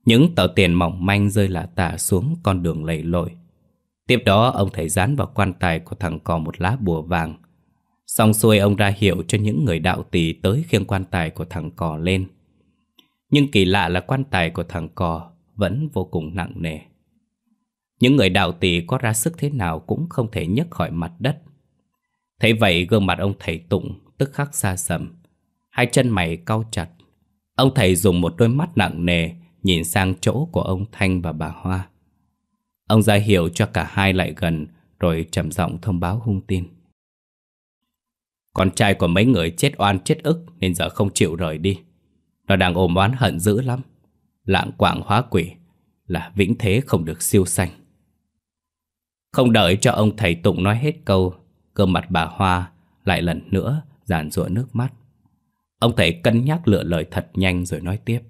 Những tờ tiền mỏng manh rơi lả tả xuống con đường lầy lội. Tiếp đó, ông thầy dán vào quan tài của thằng cò một lá bùa vàng. Xong xuôi, ông ra hiệu cho những người đạo tỳ tới khiêng quan tài của thằng cò lên. Nhưng kỳ lạ là quan tài của thằng cò vẫn vô cùng nặng nề. Những người đạo tỳ có ra sức thế nào cũng không thể nhấc khỏi mặt đất. Thấy vậy, gương mặt ông thầy Tụng, tức khắc xa sầm. Hai chân mày cau chặt. Ông thầy dùng một đôi mắt nặng nề Nhìn sang chỗ của ông Thanh và bà Hoa. Ông ra hiệu cho cả hai lại gần, Rồi trầm giọng thông báo hung tin. Con trai của mấy người chết oan chết ức Nên giờ không chịu rời đi. Nó đang ôm oán hận dữ lắm. Lạng quạng hóa quỷ Là vĩnh thế không được siêu sanh. Không đợi cho ông thầy Tụng nói hết câu Cơ mặt bà Hoa lại lần nữa giàn rụa nước mắt. Ông thầy cân nhắc lựa lời thật nhanh rồi nói tiếp.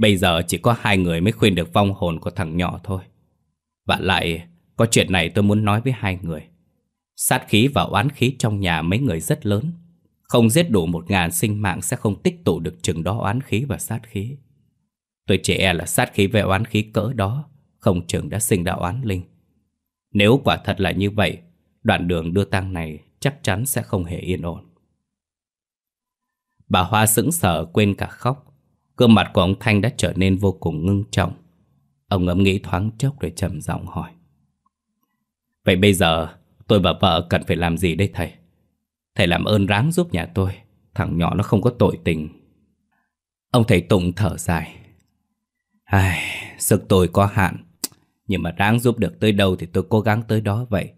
Bây giờ chỉ có hai người mới khuyên được vong hồn của thằng nhỏ thôi. Và lại, có chuyện này tôi muốn nói với hai người. Sát khí và oán khí trong nhà mấy người rất lớn. Không giết đủ một ngàn sinh mạng sẽ không tích tụ được chừng đó oán khí và sát khí. Tôi chỉ e là sát khí về oán khí cỡ đó, không chừng đã sinh ra oán linh. Nếu quả thật là như vậy, đoạn đường đưa tang này chắc chắn sẽ không hề yên ổn. Bà Hoa sững sờ quên cả khóc. Gương mặt của ông Thanh đã trở nên vô cùng ngưng trọng. Ông ngẫm nghĩ thoáng chốc rồi trầm giọng hỏi. Vậy bây giờ tôi và vợ cần phải làm gì đây thầy? Thầy làm ơn ráng giúp nhà tôi. Thằng nhỏ nó không có tội tình. Ông thầy Tùng thở dài. Ai, sức tôi có hạn. Nhưng mà ráng giúp được tới đâu thì tôi cố gắng tới đó vậy.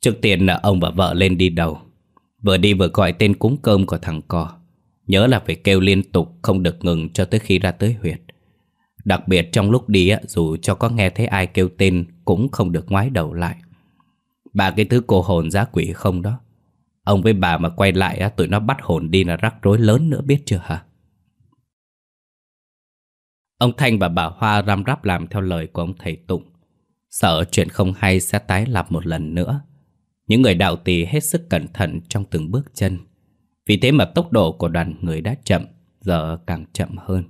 Trước tiên là ông và vợ lên đi đầu Vừa đi vừa gọi tên cúng cơm của thằng cò Nhớ là phải kêu liên tục, Không được ngừng cho tới khi ra tới huyệt Đặc biệt trong lúc đi Dù cho có nghe thấy ai kêu tên, Cũng không được ngoái đầu lại. Bà cái thứ cô hồn giá quỷ không đó. Ông với bà mà quay lại Tụi nó bắt hồn đi là rắc rối lớn nữa biết chưa hả? Ông Thanh và bà Hoa răm rắp làm theo lời của ông thầy Tụng. Sợ chuyện không hay sẽ tái lặp một lần nữa. Những người đạo tỳ hết sức cẩn thận trong từng bước chân. Vì thế mà tốc độ của đoàn người đã chậm, giờ càng chậm hơn.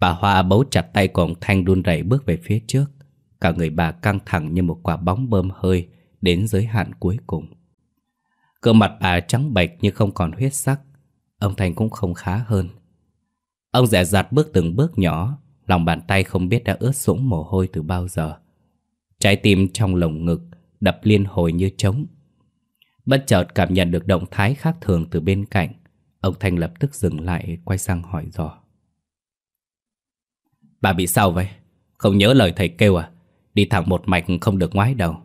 Bà Hoa bấu chặt tay của ông Thanh đun rẩy bước về phía trước. Cả người bà căng thẳng như một quả bóng bơm hơi đến giới hạn cuối cùng. Cơ mặt bà trắng bệch như không còn huyết sắc. Ông Thanh cũng không khá hơn. Ông dè dặt bước từng bước nhỏ, lòng bàn tay không biết đã ướt sũng mồ hôi từ bao giờ. Trái tim trong lồng ngực đập liên hồi như trống. Bất chợt cảm nhận được động thái khác thường từ bên cạnh. Ông Thanh lập tức dừng lại quay sang hỏi dò. Bà bị sao vậy? Không nhớ lời thầy kêu à? Đi thẳng một mạch không được ngoái đầu.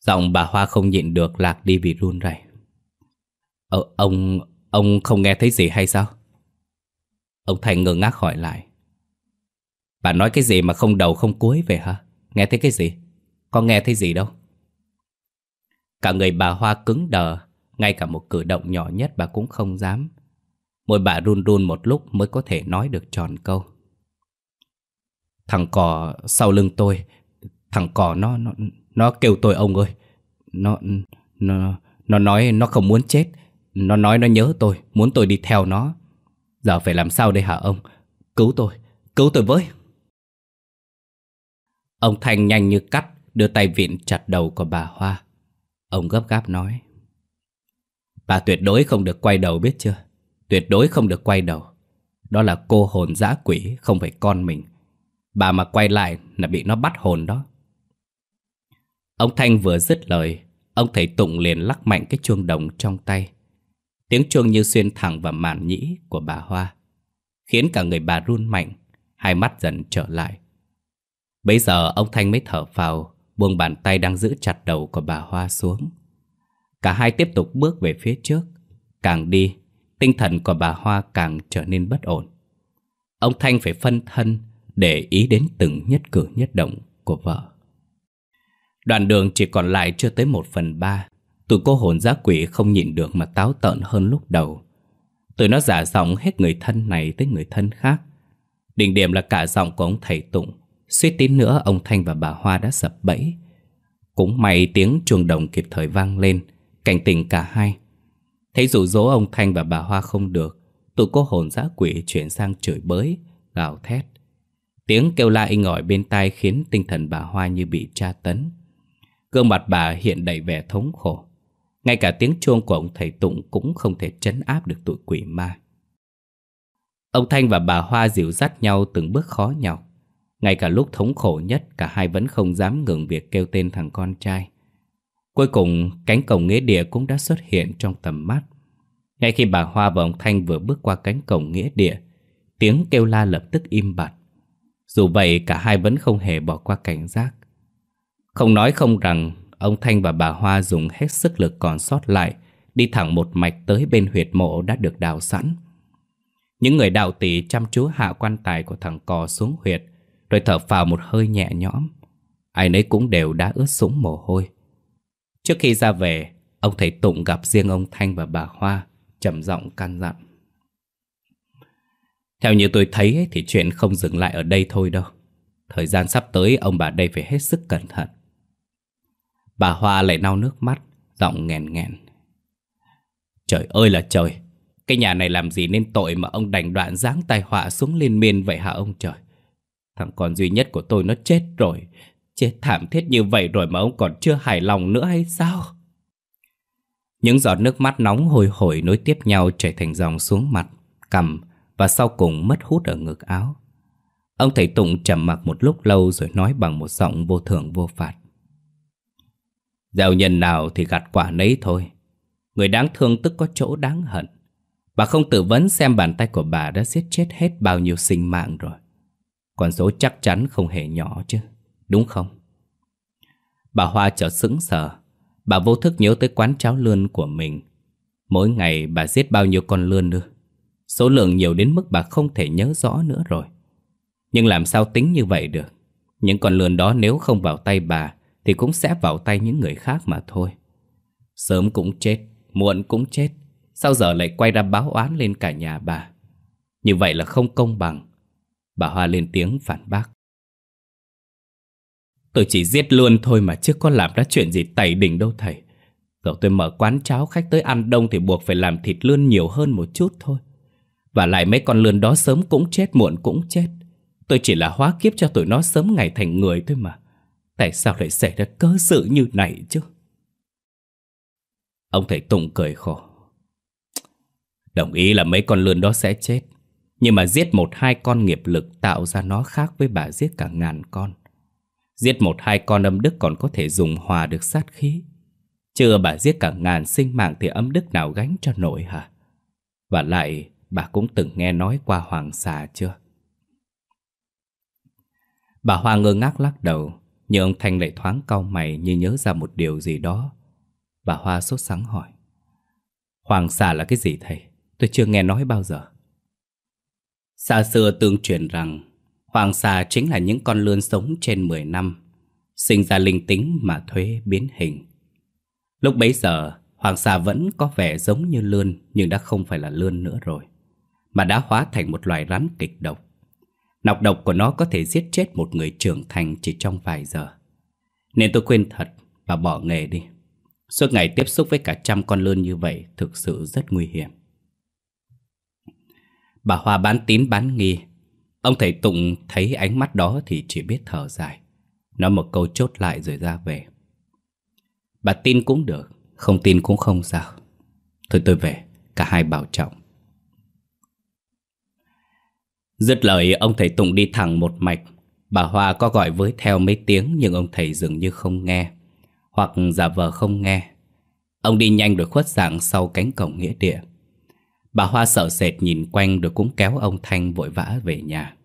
Giọng bà Hoa không nhịn được lạc đi vì run rẩy. Ờ, ông, ông không nghe thấy gì hay sao? Ông Thành ngơ ngác hỏi lại. Bà nói cái gì mà không đầu không cuối về hả? Nghe thấy cái gì? Con nghe thấy gì đâu? Cả người bà Hoa cứng đờ, ngay cả một cử động nhỏ nhất bà cũng không dám. Môi bà run run một lúc mới có thể nói được tròn câu. Thằng cò sau lưng tôi, thằng cò nó nó nó kêu tôi ông ơi. Nó nó nó nói nó không muốn chết, nó nói nó nhớ tôi, muốn tôi đi theo nó. Giờ phải làm sao đây hả ông? Cứu tôi, cứu tôi với. Ông Thanh nhanh như cắt đưa tay vịn chặt đầu của bà Hoa. Ông gấp gáp nói. Bà tuyệt đối không được quay đầu biết chưa? Tuyệt đối không được quay đầu. Đó là cô hồn dã quỷ, không phải con mình. Bà mà quay lại là bị nó bắt hồn đó. Ông Thanh vừa dứt lời, ông thầy Tụng liền lắc mạnh cái chuông đồng trong tay. Tiếng chuông như xuyên thẳng vào màn nhĩ của bà Hoa, khiến cả người bà run mạnh, hai mắt dần trở lại. Bây giờ ông Thanh mới thở vào, buông bàn tay đang giữ chặt đầu của bà Hoa xuống. Cả hai tiếp tục bước về phía trước. Càng đi, tinh thần của bà Hoa càng trở nên bất ổn. Ông Thanh phải phân thân để ý đến từng nhất cử nhất động của vợ. Đoạn đường chỉ còn lại chưa tới một phần ba. Tụi cô hồn giá quỷ không nhịn được mà táo tợn hơn lúc đầu. Tụi nó giả giọng hết người thân này tới người thân khác. Đỉnh điểm là cả giọng của ông thầy Tụng. Suýt tí nữa ông Thanh và bà Hoa đã sập bẫy. Cũng may tiếng chuông đồng kịp thời vang lên, cảnh tỉnh cả hai. Thấy rủ dỗ ông Thanh và bà Hoa không được, tụi cô hồn dã quỷ chuyển sang chửi bới, gào thét. Tiếng kêu la inh ỏi bên tai khiến tinh thần bà Hoa như bị tra tấn. Gương mặt bà hiện đầy vẻ thống khổ. Ngay cả tiếng chuông của ông thầy Tụng cũng không thể chấn áp được tụi quỷ ma. Ông Thanh và bà Hoa dìu dắt nhau từng bước khó nhọc. Ngay cả lúc thống khổ nhất, cả hai vẫn không dám ngừng việc kêu tên thằng con trai. Cuối cùng, cánh cổng nghĩa địa cũng đã xuất hiện trong tầm mắt. Ngay khi bà Hoa và ông Thanh vừa bước qua cánh cổng nghĩa địa, tiếng kêu la lập tức im bặt. Dù vậy, cả hai vẫn không hề bỏ qua cảnh giác. Không nói không rằng, ông Thanh và bà Hoa dùng hết sức lực còn sót lại, đi thẳng một mạch tới bên huyệt mộ đã được đào sẵn. Những người đạo tỷ chăm chú hạ quan tài của thằng cò xuống huyệt, rồi thở phào một hơi nhẹ nhõm. Ai nấy cũng đều đã ướt sũng mồ hôi. Trước khi ra về, ông thầy Tụng gặp riêng ông Thanh và bà Hoa, trầm giọng can dặn. Theo như tôi thấy thì chuyện không dừng lại ở đây thôi đâu. Thời gian sắp tới ông bà đây phải hết sức cẩn thận. Bà Hoa lại lau nước mắt, giọng nghèn nghèn. Trời ơi là trời, cái nhà này làm gì nên tội mà ông đành đoạn giáng tai họa xuống liên miên vậy hả ông trời? Thằng con duy nhất của tôi nó chết rồi, chết thảm thiết như vậy rồi mà ông còn chưa hài lòng nữa hay sao? Những giọt nước mắt nóng hồi hổi nối tiếp nhau chảy thành dòng xuống mặt, cằm và sau cùng mất hút ở ngực áo. Ông thầy Tụng trầm mặc một lúc lâu rồi nói bằng một giọng vô thường vô phạt. Gieo nhân nào thì gặt quả nấy thôi. Người đáng thương tức có chỗ đáng hận. Bà không tự vấn xem bàn tay của bà đã giết chết hết bao nhiêu sinh mạng rồi. Con số chắc chắn không hề nhỏ chứ, đúng không? Bà Hoa chợt sững sờ. Bà vô thức nhớ tới quán cháo lươn của mình. Mỗi ngày bà giết bao nhiêu con lươn nữa. Số lượng nhiều đến mức bà không thể nhớ rõ nữa rồi. Nhưng làm sao tính như vậy được? Những con lươn đó nếu không vào tay bà thì cũng sẽ vào tay những người khác mà thôi. Sớm cũng chết, muộn cũng chết. Sao giờ lại quay ra báo oán lên cả nhà bà? Như vậy là không công bằng. Bà Hoa lên tiếng phản bác. Tôi chỉ giết luôn thôi mà chưa có làm ra chuyện gì tẩy đỉnh đâu thầy. cậu tôi mở quán cháo khách tới ăn đông thì buộc phải làm thịt lươn nhiều hơn một chút thôi. Và lại mấy con lươn đó sớm cũng chết, muộn cũng chết Tôi chỉ là hóa kiếp cho tụi nó sớm ngày thành người thôi mà Tại sao lại xảy ra cơ sự như này chứ Ông thầy Tùng cười khổ Đồng ý là mấy con lươn đó sẽ chết nhưng mà giết một hai con nghiệp lực tạo ra nó khác với bà giết cả ngàn con. Giết một hai con âm đức còn có thể dùng hòa được sát khí. Chưa bà giết cả ngàn sinh mạng thì âm đức nào gánh cho nổi hả? Và lại, bà cũng từng nghe nói qua hoàng xà chưa? Bà Hoa ngơ ngác lắc đầu, Nhưng ông Thanh lại thoáng cau mày như nhớ ra một điều gì đó. Bà Hoa sốt sắng hỏi, Hoàng xà là cái gì thầy? Tôi chưa nghe nói bao giờ. Xa xưa tương truyền rằng, Hoàng xà chính là những con lươn sống trên 10 năm, Sinh ra linh tính mà thuế biến hình. Lúc bấy giờ, Hoàng xà vẫn có vẻ giống như lươn, Nhưng đã không phải là lươn nữa rồi, Mà đã hóa thành một loài rắn kịch độc. Nọc độc của nó có thể giết chết một người trưởng thành chỉ trong vài giờ. Nên tôi khuyên thật và bỏ nghề đi. Suốt ngày tiếp xúc với cả trăm con lươn như vậy Thực sự rất nguy hiểm. Bà Hoa bán tín bán nghi. Ông thầy Tụng thấy ánh mắt đó thì chỉ biết thở dài. Nói một câu chốt lại rồi ra về. Bà tin cũng được, Không tin cũng không sao. Thôi tôi về, Cả hai bảo trọng. Dứt lời, ông thầy Tụng đi thẳng một mạch. Bà Hoa có gọi với theo mấy tiếng Nhưng ông thầy dường như không nghe, Hoặc giả vờ không nghe. Ông đi nhanh rồi khuất dạng sau cánh cổng nghĩa địa. Bà Hoa sợ sệt nhìn quanh rồi cũng kéo ông Thanh vội vã về nhà.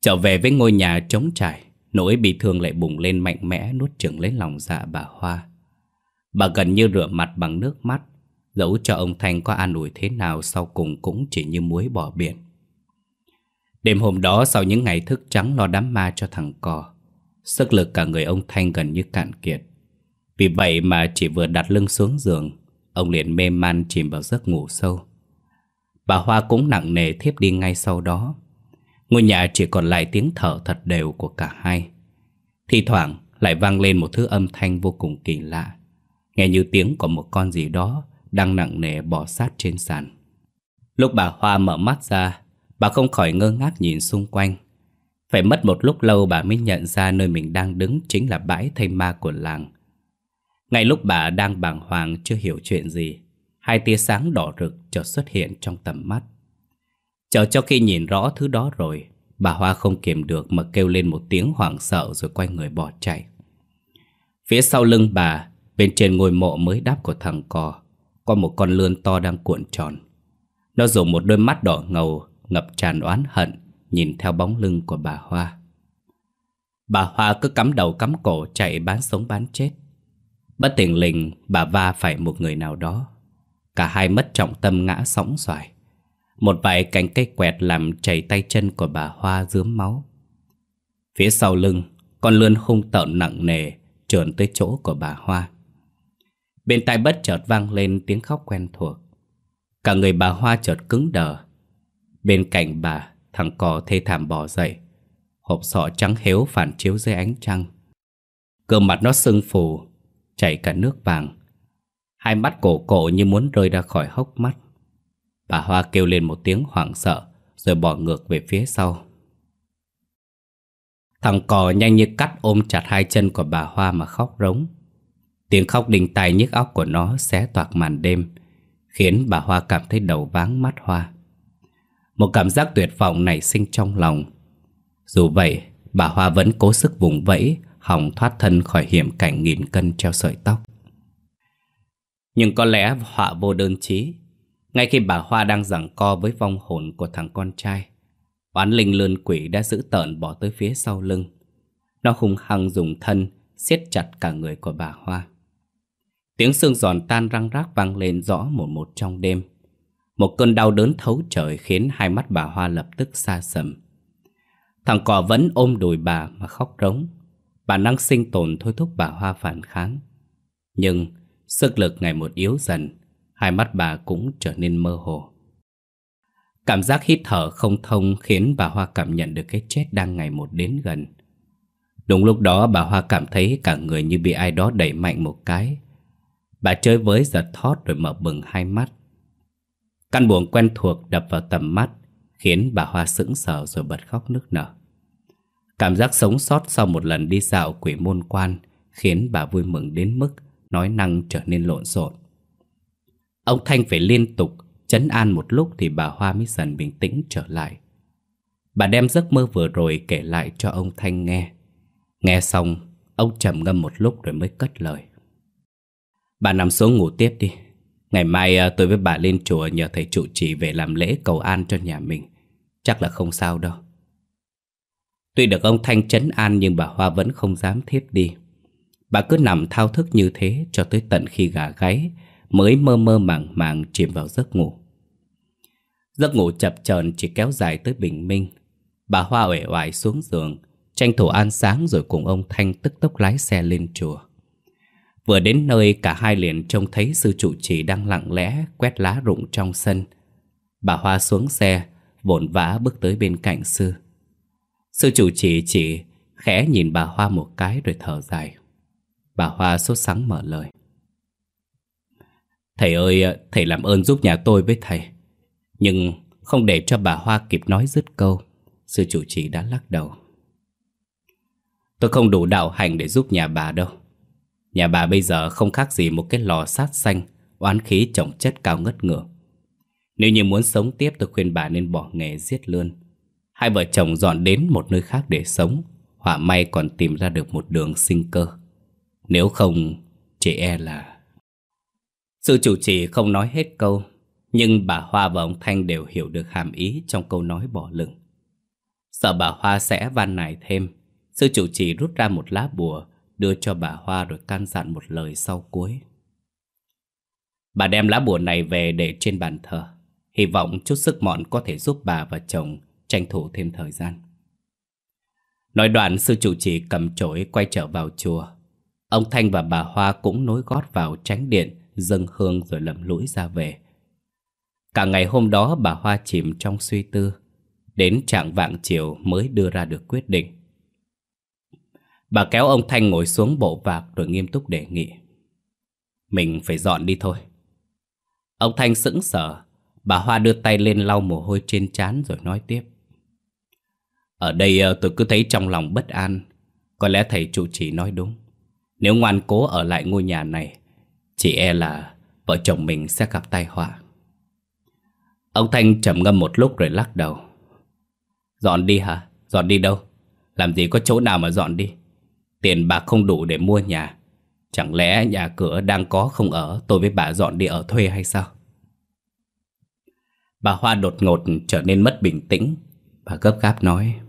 Trở về với ngôi nhà trống trải, nỗi bị thương lại bùng lên mạnh mẽ nuốt chửng lấy lòng dạ bà Hoa. Bà gần như rửa mặt bằng nước mắt, dẫu cho ông Thanh có an ủi thế nào sau cùng cũng chỉ như muối bỏ biển. Đêm hôm đó sau những ngày thức trắng lo đám ma cho thằng cò, sức lực cả người ông Thanh gần như cạn kiệt. Vì vậy mà chỉ vừa đặt lưng xuống giường Ông liền mê man chìm vào giấc ngủ sâu. Bà Hoa cũng nặng nề thiếp đi ngay sau đó. Ngôi nhà chỉ còn lại tiếng thở thật đều của cả hai. Thì thoảng lại vang lên một thứ âm thanh vô cùng kỳ lạ. Nghe như tiếng của một con gì đó Đang nặng nề bò sát trên sàn. Lúc bà Hoa mở mắt ra, Bà không khỏi ngơ ngác nhìn xung quanh. Phải mất một lúc lâu bà mới nhận ra nơi mình đang đứng chính là bãi thây ma của làng ngay lúc bà đang bàng hoàng chưa hiểu chuyện gì, hai tia sáng đỏ rực chợt xuất hiện trong tầm mắt. Chờ cho khi nhìn rõ thứ đó rồi, bà Hoa không kiềm được mà kêu lên một tiếng hoảng sợ rồi quay người bỏ chạy. Phía sau lưng bà, bên trên ngôi mộ mới đáp của thằng cò, có một con lươn to đang cuộn tròn. Nó dùng một đôi mắt đỏ ngầu, ngập tràn oán hận, nhìn theo bóng lưng của bà Hoa. Bà Hoa cứ cắm đầu cắm cổ chạy bán sống bán chết. Bất tình lình, bà va phải một người nào đó. Cả hai mất trọng tâm ngã sóng xoài. Một vài cành cây quẹt làm chảy tay chân của bà Hoa dướm máu. Phía sau lưng, Con lươn hung tợn nặng nề, Trườn tới chỗ của bà Hoa. Bên tai bất chợt vang lên tiếng khóc quen thuộc. Cả người bà Hoa chợt cứng đờ. Bên cạnh bà, Thằng cò thê thảm bò dậy. Hộp sọ trắng héo phản chiếu dưới ánh trăng. Cơ mặt nó sưng phù chảy cả nước vàng. Hai mắt cổ cổ như muốn rơi ra khỏi hốc mắt. Bà Hoa kêu lên một tiếng hoảng sợ, rồi bỏ ngược về phía sau. Thằng cò nhanh như cắt ôm chặt hai chân của bà Hoa mà khóc rống. Tiếng khóc đình tai nhức óc của nó xé toạc màn đêm, khiến bà Hoa cảm thấy đầu váng mắt hoa. Một cảm giác tuyệt vọng nảy sinh trong lòng. Dù vậy, bà Hoa vẫn cố sức vùng vẫy, hòng thoát thân khỏi hiểm cảnh nghìn cân treo sợi tóc. Nhưng có lẽ họa vô đơn chí, ngay khi bà Hoa đang giằng co với vong hồn của thằng con trai, oán linh lươn quỷ đã giữ tợn bỏ tới phía sau lưng. Nó hung hăng dùng thân, siết chặt cả người của bà Hoa. Tiếng xương giòn tan răng rác vang lên rõ một một trong đêm. Một cơn đau đớn thấu trời khiến hai mắt bà Hoa lập tức xa sầm. Thằng cò vẫn ôm đùi bà mà khóc rống, Bản năng sinh tồn thôi thúc bà Hoa phản kháng Nhưng sức lực ngày một yếu dần, Hai mắt bà cũng trở nên mơ hồ Cảm giác hít thở không thông khiến bà Hoa cảm nhận được cái chết đang ngày một đến gần. Đúng lúc đó, bà Hoa cảm thấy cả người như bị ai đó đẩy mạnh một cái. Bà chơi với giật thót rồi mở bừng hai mắt. Căn buồng quen thuộc đập vào tầm mắt, Khiến bà Hoa sững sờ rồi bật khóc nức nở Cảm giác sống sót sau một lần đi dạo quỷ môn quan Khiến bà vui mừng đến mức Nói năng trở nên lộn xộn. Ông Thanh phải liên tục Chấn an một lúc thì bà Hoa mới dần bình tĩnh trở lại. Bà đem giấc mơ vừa rồi kể lại cho ông Thanh nghe. Nghe xong, Ông trầm ngâm một lúc rồi mới cất lời. Bà nằm xuống ngủ tiếp đi. Ngày mai à, tôi với bà lên chùa nhờ thầy trụ trì về làm lễ cầu an cho nhà mình. Chắc là không sao đâu. Tuy được ông Thanh chấn an nhưng bà Hoa vẫn không dám thiếp đi. Bà cứ nằm thao thức như thế cho tới tận khi gà gáy Mới mơ mơ màng màng chìm vào giấc ngủ. Giấc ngủ chập chờn chỉ kéo dài tới bình minh. Bà Hoa uể oải xuống giường Tranh thủ ăn sáng rồi cùng ông Thanh tức tốc lái xe lên chùa. Vừa đến nơi cả hai liền trông thấy sư trụ trì đang lặng lẽ quét lá rụng trong sân. Bà Hoa xuống xe, vội vã bước tới bên cạnh sư. Sư chủ chỉ chỉ khẽ nhìn bà Hoa một cái rồi thở dài. Bà Hoa sốt sắng mở lời. Thầy ơi, thầy làm ơn giúp nhà tôi với thầy. Nhưng không để cho bà Hoa kịp nói dứt câu Sư chủ trì đã lắc đầu. Tôi không đủ đạo hành để giúp nhà bà đâu. Nhà bà bây giờ không khác gì một cái lò sát xanh Oán khí chồng chất cao ngất ngửa Nếu như muốn sống tiếp tôi khuyên bà nên bỏ nghề giết lươn. Hai vợ chồng dọn đến một nơi khác để sống. Họa may còn tìm ra được một đường sinh cơ. Nếu không, chỉ e là... Sư chủ trì không nói hết câu Nhưng bà Hoa và ông Thanh đều hiểu được hàm ý trong câu nói bỏ lửng. Sợ bà Hoa sẽ van nài thêm Sư chủ trì rút ra một lá bùa Đưa cho bà Hoa rồi can dặn một lời sau cuối. Bà đem lá bùa này về để trên bàn thờ. Hy vọng chút sức mọn có thể giúp bà và chồng tranh thủ thêm thời gian Nói đoạn sư chủ trì cầm chổi quay trở vào chùa Ông Thanh và bà Hoa cũng nối gót vào tránh điện Dâng hương rồi lầm lũi ra về Cả ngày hôm đó bà Hoa chìm trong suy tư Đến trạng vạng chiều mới đưa ra được quyết định Bà kéo ông Thanh ngồi xuống bộ vạc rồi nghiêm túc đề nghị. Mình phải dọn đi thôi. Ông Thanh sững sờ, bà Hoa đưa tay lên lau mồ hôi trên trán rồi nói tiếp. Ở đây ờ, tôi cứ thấy trong lòng bất an, có lẽ thầy trụ trì nói đúng. Nếu ngoan cố ở lại ngôi nhà này, chỉ e là vợ chồng mình sẽ gặp tai họa. Ông Thanh trầm ngâm một lúc rồi lắc đầu. Dọn đi hả? Dọn đi đâu? Làm gì có chỗ nào mà dọn đi? Tiền bạc không đủ để mua nhà Chẳng lẽ nhà cửa đang có không ở Tôi với bà dọn đi ở thuê hay sao Bà Hoa đột ngột trở nên mất bình tĩnh Bà gấp gáp nói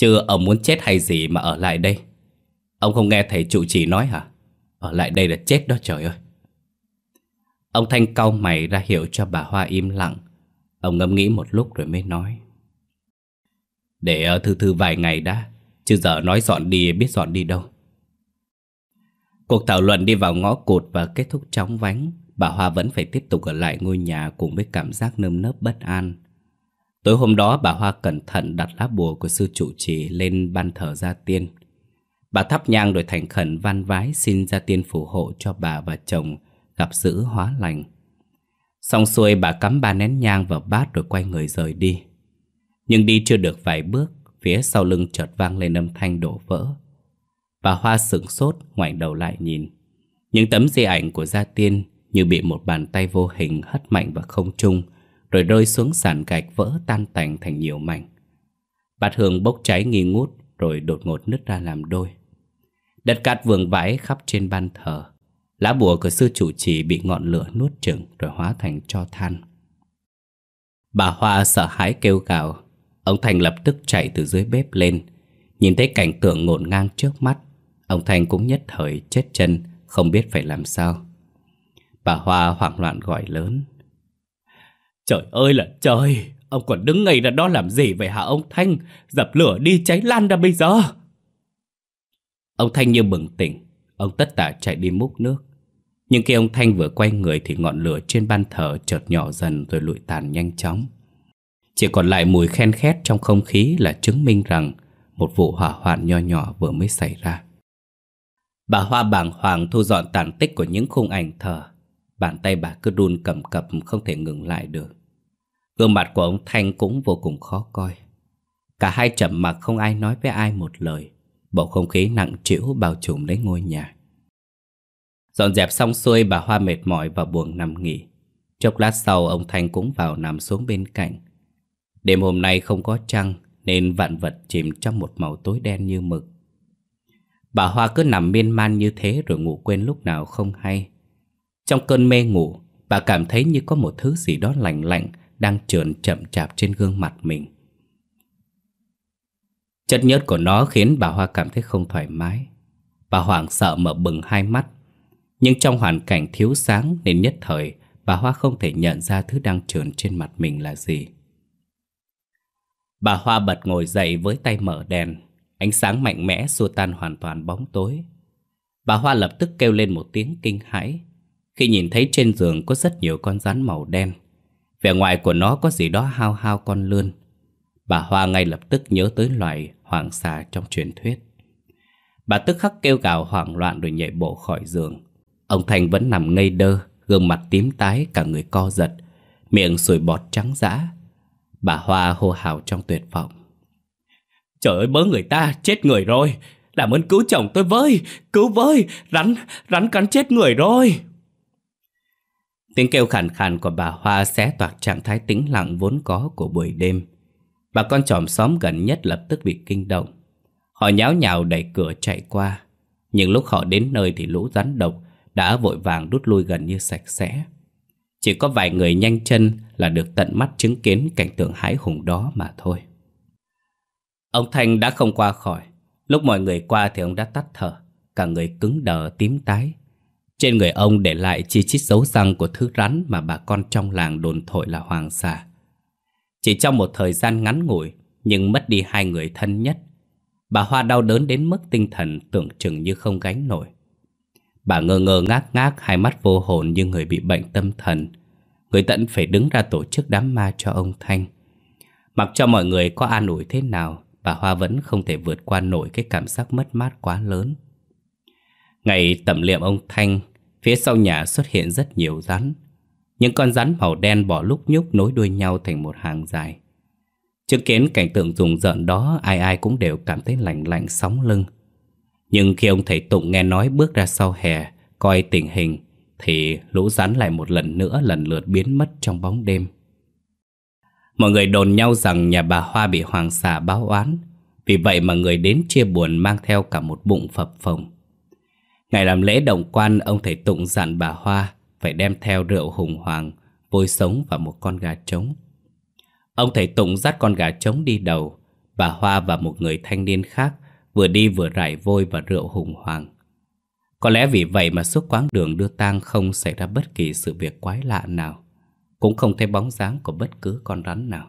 Chứ ông muốn chết hay gì mà ở lại đây? Ông không nghe thầy trụ trì nói hả? Ở lại đây là chết đó trời ơi. Ông Thanh cau mày ra hiệu cho bà Hoa im lặng. Ông ngẫm nghĩ một lúc rồi mới nói. Để ở thư thư vài ngày đã, Chứ giờ nói dọn đi, biết dọn đi đâu. Cuộc thảo luận đi vào ngõ cụt và kết thúc chóng vánh, Bà Hoa vẫn phải tiếp tục ở lại ngôi nhà cùng với cảm giác nơm nớp bất an. Tối hôm đó bà Hoa cẩn thận đặt lá bùa của sư trụ trì lên ban thờ gia tiên. Bà thắp nhang rồi thành khẩn van vái xin gia tiên phù hộ cho bà và chồng gặp dữ hóa lành. Xong xuôi bà cắm ba nén nhang vào bát rồi quay người rời đi. Nhưng đi chưa được vài bước, Phía sau lưng chợt vang lên âm thanh đổ vỡ. Bà Hoa sửng sốt, ngoảnh đầu lại nhìn. Những tấm di ảnh của gia tiên Như bị một bàn tay vô hình hất mạnh vào không trung rồi rơi xuống sàn gạch vỡ tan tành thành nhiều mảnh. Bát hương bốc cháy nghi ngút, Rồi đột ngột nứt ra làm đôi. Đất cát vương vãi khắp trên ban thờ. Lá bùa của sư chủ trì bị ngọn lửa nuốt chửng Rồi hóa thành cho than. Bà Hoa sợ hãi kêu gào. Ông Thành lập tức chạy từ dưới bếp lên. Nhìn thấy cảnh tượng ngổn ngang trước mắt, Ông Thành cũng nhất thời chết chân, Không biết phải làm sao. Bà Hoa hoảng loạn gọi lớn. Trời ơi là trời, Ông còn đứng ngây ra đó làm gì vậy hả ông Thanh? Dập lửa đi, cháy lan ra bây giờ. Ông Thanh như bừng tỉnh. Ông tất tả chạy đi múc nước. Nhưng khi ông Thanh vừa quay người Thì ngọn lửa trên ban thờ chợt nhỏ dần Rồi lụi tàn nhanh chóng. Chỉ còn lại mùi khen khét trong không khí là chứng minh rằng một vụ hỏa hoạn nho nhỏ vừa mới xảy ra. Bà Hoa bàng hoàng thu dọn tàn tích của những khung ảnh thờ. Bàn tay bà cứ run cầm cập, không thể ngừng lại được. Gương mặt của ông Thanh cũng vô cùng khó coi. Cả hai chậm mặc, không ai nói với ai một lời. Bầu không khí nặng trĩu bao trùm lấy ngôi nhà. Dọn dẹp xong xuôi, bà Hoa mệt mỏi và buồn nằm nghỉ. Chốc lát sau, ông Thanh cũng vào nằm xuống bên cạnh. Đêm hôm nay không có trăng, Nên vạn vật chìm trong một màu tối đen như mực. Bà Hoa cứ nằm miên man như thế rồi ngủ quên lúc nào không hay. Trong cơn mê ngủ, Bà cảm thấy như có một thứ gì đó lạnh lạnh Đang trườn chậm chạp trên gương mặt mình. Chất nhớt của nó khiến bà Hoa cảm thấy không thoải mái. Bà hoảng sợ mở bừng hai mắt. Nhưng trong hoàn cảnh thiếu sáng nên nhất thời, Bà Hoa không thể nhận ra thứ đang trườn trên mặt mình là gì. Bà Hoa bật ngồi dậy với tay mở đèn. Ánh sáng mạnh mẽ xua tan hoàn toàn bóng tối. Bà Hoa lập tức kêu lên một tiếng kinh hãi. Khi nhìn thấy trên giường có rất nhiều con rắn màu đen, Vẻ ngoài của nó có gì đó hao hao con lươn. Bà Hoa ngay lập tức nhớ tới loài hoàng xà trong truyền thuyết. Bà tức khắc kêu gào hoảng loạn rồi nhảy bộ khỏi giường. Ông Thành vẫn nằm ngây đơ, Gương mặt tím tái, cả người co giật, Miệng sùi bọt trắng dã. Bà Hoa hô hào trong tuyệt vọng. Trời ơi, bớ người ta, chết người rồi! Làm ơn cứu chồng tôi với! Cứu với! Rắn Rắn cắn chết người rồi! Tiếng kêu khàn khàn của bà Hoa xé toạc trạng thái tĩnh lặng vốn có của buổi đêm. Bà con chòm xóm gần nhất lập tức bị kinh động. Họ nháo nhào đẩy cửa chạy qua. Nhưng lúc họ đến nơi thì lũ rắn độc Đã vội vàng rút lui gần như sạch sẽ. Chỉ có vài người nhanh chân Là được tận mắt chứng kiến cảnh tượng hãi hùng đó mà thôi. Ông Thanh đã không qua khỏi. Lúc mọi người qua thì ông đã tắt thở. Cả người cứng đờ tím tái. Trên người ông để lại chi chít dấu răng của thứ rắn Mà bà con trong làng đồn thổi là hoàng xà Chỉ trong một thời gian ngắn ngủi Nhưng mất đi hai người thân nhất Bà Hoa đau đớn đến mức tinh thần tưởng chừng như không gánh nổi. Bà ngơ ngơ ngác ngác Hai mắt vô hồn như người bị bệnh tâm thần. Người tận phải đứng ra tổ chức đám ma cho ông Thanh. Mặc cho mọi người có an ủi thế nào bà Hoa vẫn không thể vượt qua nổi cái cảm giác mất mát quá lớn. Ngày tẩm liệm ông Thanh, phía sau nhà xuất hiện rất nhiều rắn. Những con rắn màu đen bỏ lúc nhúc nối đuôi nhau thành một hàng dài. Chứng kiến cảnh tượng rùng rợn đó, ai ai cũng đều cảm thấy lạnh lạnh sóng lưng. Nhưng khi ông thầy Tụng nghe nói bước ra sau hè, coi tình hình, thì lũ rắn lại một lần nữa lần lượt biến mất trong bóng đêm. Mọi người đồn nhau rằng nhà bà Hoa bị hoàng xà báo oán Vì vậy mà người đến chia buồn mang theo cả một bụng phập phồng Ngày làm lễ động quan ông thầy Tụng dặn bà Hoa Phải đem theo rượu hùng hoàng, vôi sống và một con gà trống. Ông thầy Tụng dắt con gà trống đi đầu. Bà Hoa và một người thanh niên khác Vừa đi vừa rải vôi và rượu hùng hoàng. Có lẽ vì vậy mà suốt quãng đường đưa tang không xảy ra bất kỳ sự việc quái lạ nào cũng không thấy bóng dáng của bất cứ con rắn nào.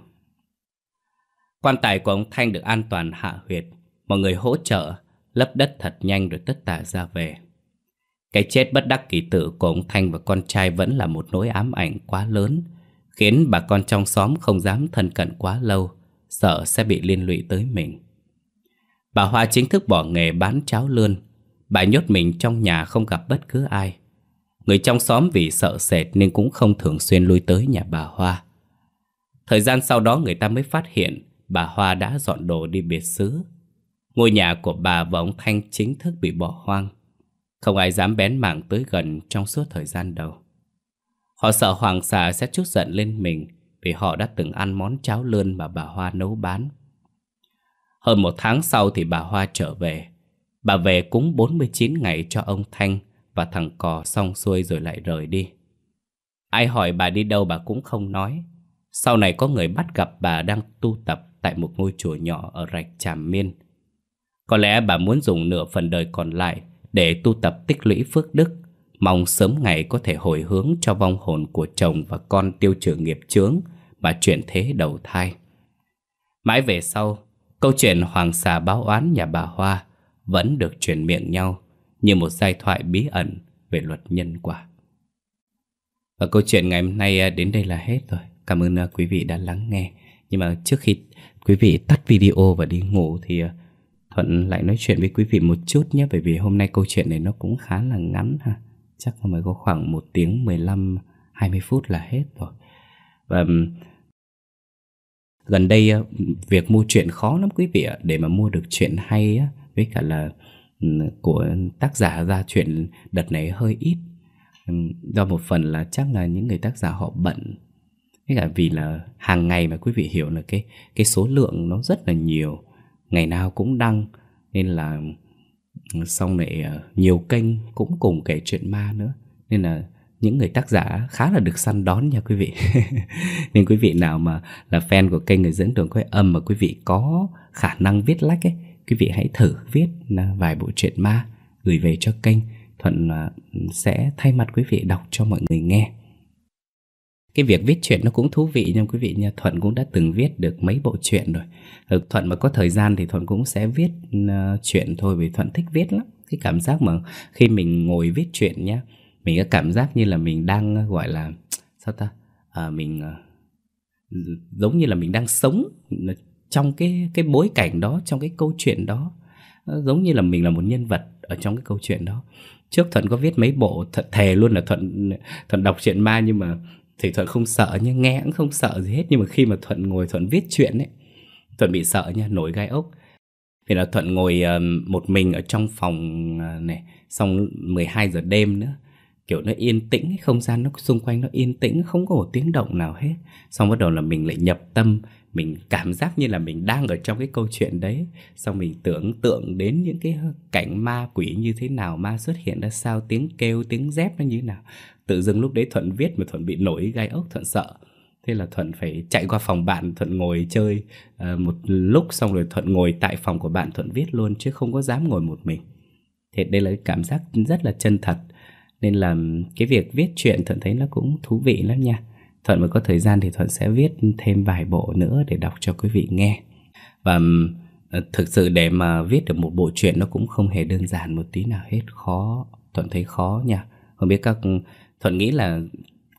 Quan tài của ông Thanh được an toàn hạ huyệt Mọi người hỗ trợ Lấp đất thật nhanh rồi tất tả ra về. Cái chết bất đắc kỳ tử của ông Thanh và con trai Vẫn là một nỗi ám ảnh quá lớn, Khiến bà con trong xóm không dám thân cận quá lâu, Sợ sẽ bị liên lụy tới mình Bà Hoa chính thức bỏ nghề bán cháo lươn Bà nhốt mình trong nhà không gặp bất cứ ai Người trong xóm vì sợ sệt nên cũng không thường xuyên lui tới nhà bà Hoa. Thời gian sau đó người ta mới phát hiện bà Hoa đã dọn đồ đi biệt xứ. Ngôi nhà của bà và ông Thanh chính thức bị bỏ hoang. Không ai dám bén mảng tới gần trong suốt thời gian đầu. Họ sợ hoàng xà sẽ chút giận lên mình vì họ đã từng ăn món cháo lươn mà bà Hoa nấu bán. Hơn một tháng sau thì bà Hoa trở về. Bà về cúng 49 ngày cho ông Thanh và thằng cò xong xuôi rồi lại rời đi. Ai hỏi bà đi đâu bà cũng không nói. Sau này có người bắt gặp bà đang tu tập tại một ngôi chùa nhỏ ở rạch Tràm Miên. Có lẽ bà muốn dùng nửa phần đời còn lại để tu tập tích lũy phước đức, mong sớm ngày có thể hồi hướng cho vong hồn của chồng và con tiêu trừ nghiệp chướng mà chuyển thế đầu thai. Mãi về sau, câu chuyện hoàng xà báo oán nhà bà Hoa vẫn được truyền miệng nhau như một giai thoại bí ẩn về luật nhân quả. Và câu chuyện ngày hôm nay à, đến đây là hết rồi. Cảm ơn à, quý vị đã lắng nghe. Nhưng mà trước khi quý vị tắt video và đi ngủ thì à, Thuận lại nói chuyện với quý vị một chút nhé Bởi vì hôm nay câu chuyện này nó cũng khá là ngắn ha. Chắc là mới có khoảng 1 tiếng 15 20 phút là hết rồi. Và gần đây việc mua chuyện khó lắm quý vị ạ, để mà mua được chuyện hay á với cả là của tác giả ra chuyện đợt này hơi ít. Do một phần là chắc là những người tác giả họ bận. Với cả vì là hàng ngày mà quý vị hiểu là cái cái số lượng nó rất là nhiều ngày nào cũng đăng, nên là ừ, xong này ờ, nhiều kênh cũng cùng kể chuyện ma nữa. Nên là những người tác giả khá là được săn đón nha quý vị. Nên quý vị nào mà là fan của kênh người dẫn đường quay âm mà quý vị có khả năng viết lách ấy, quý vị hãy thử viết vài bộ truyện ma gửi về cho kênh. Thuận ờ, sẽ thay mặt quý vị đọc cho mọi người nghe cái việc viết truyện nó cũng thú vị nhưng quý vị nha Thuận cũng đã từng viết được mấy bộ truyện rồi. Ừ, Thuận mà có thời gian thì Thuận cũng sẽ viết ờ, uh, truyện thôi Vì Thuận thích viết lắm. Cái cảm giác mà khi mình ngồi viết truyện nhá Mình có cảm giác như là mình đang ờ, gọi là Sao ta? À, Mình uh, giống như là mình đang sống trong cái cái bối cảnh đó Trong cái câu chuyện đó. Giống như là mình là một nhân vật ở trong cái câu chuyện đó. Trước Thuận có viết mấy bộ Thuận thề luôn là Thuận Thuận đọc truyện ma nhưng mà thì thuận không sợ nha, nghe cũng không sợ gì hết. Nhưng mà khi mà thuận ngồi, thuận viết chuyện ấy, thuận bị sợ nha, nổi gai ốc. Thì là thuận ngồi ờ, một mình ở trong phòng ờ, này, xong 12 giờ đêm nữa, kiểu nó yên tĩnh không gian nó xung quanh nó yên tĩnh, không có một tiếng động nào hết. Xong bắt đầu là mình lại nhập tâm, mình cảm giác như là mình đang ở trong cái câu chuyện đấy. Xong mình tưởng tượng đến những cái cảnh ma quỷ như thế nào, ma xuất hiện ra sao, tiếng kêu, tiếng dép nó như thế nào tự dưng lúc đấy thuận viết mà thuận bị nổi gai ốc thuận sợ. Thế là thuận phải chạy qua phòng bạn thuận ngồi chơi uh, một lúc xong rồi thuận ngồi tại phòng của bạn thuận viết luôn chứ không có dám ngồi một mình. Thế đây là cái cảm giác rất là chân thật. Nên là cái việc viết chuyện thuận thấy nó cũng thú vị lắm nha. Thuận mà có thời gian thì thuận sẽ viết thêm vài bộ nữa để đọc cho quý vị nghe. Và ờ, thực sự để mà viết được một bộ truyện nó cũng không hề đơn giản một tí nào hết. Khó thuận thấy khó nha. Không biết các Thuận nghĩ là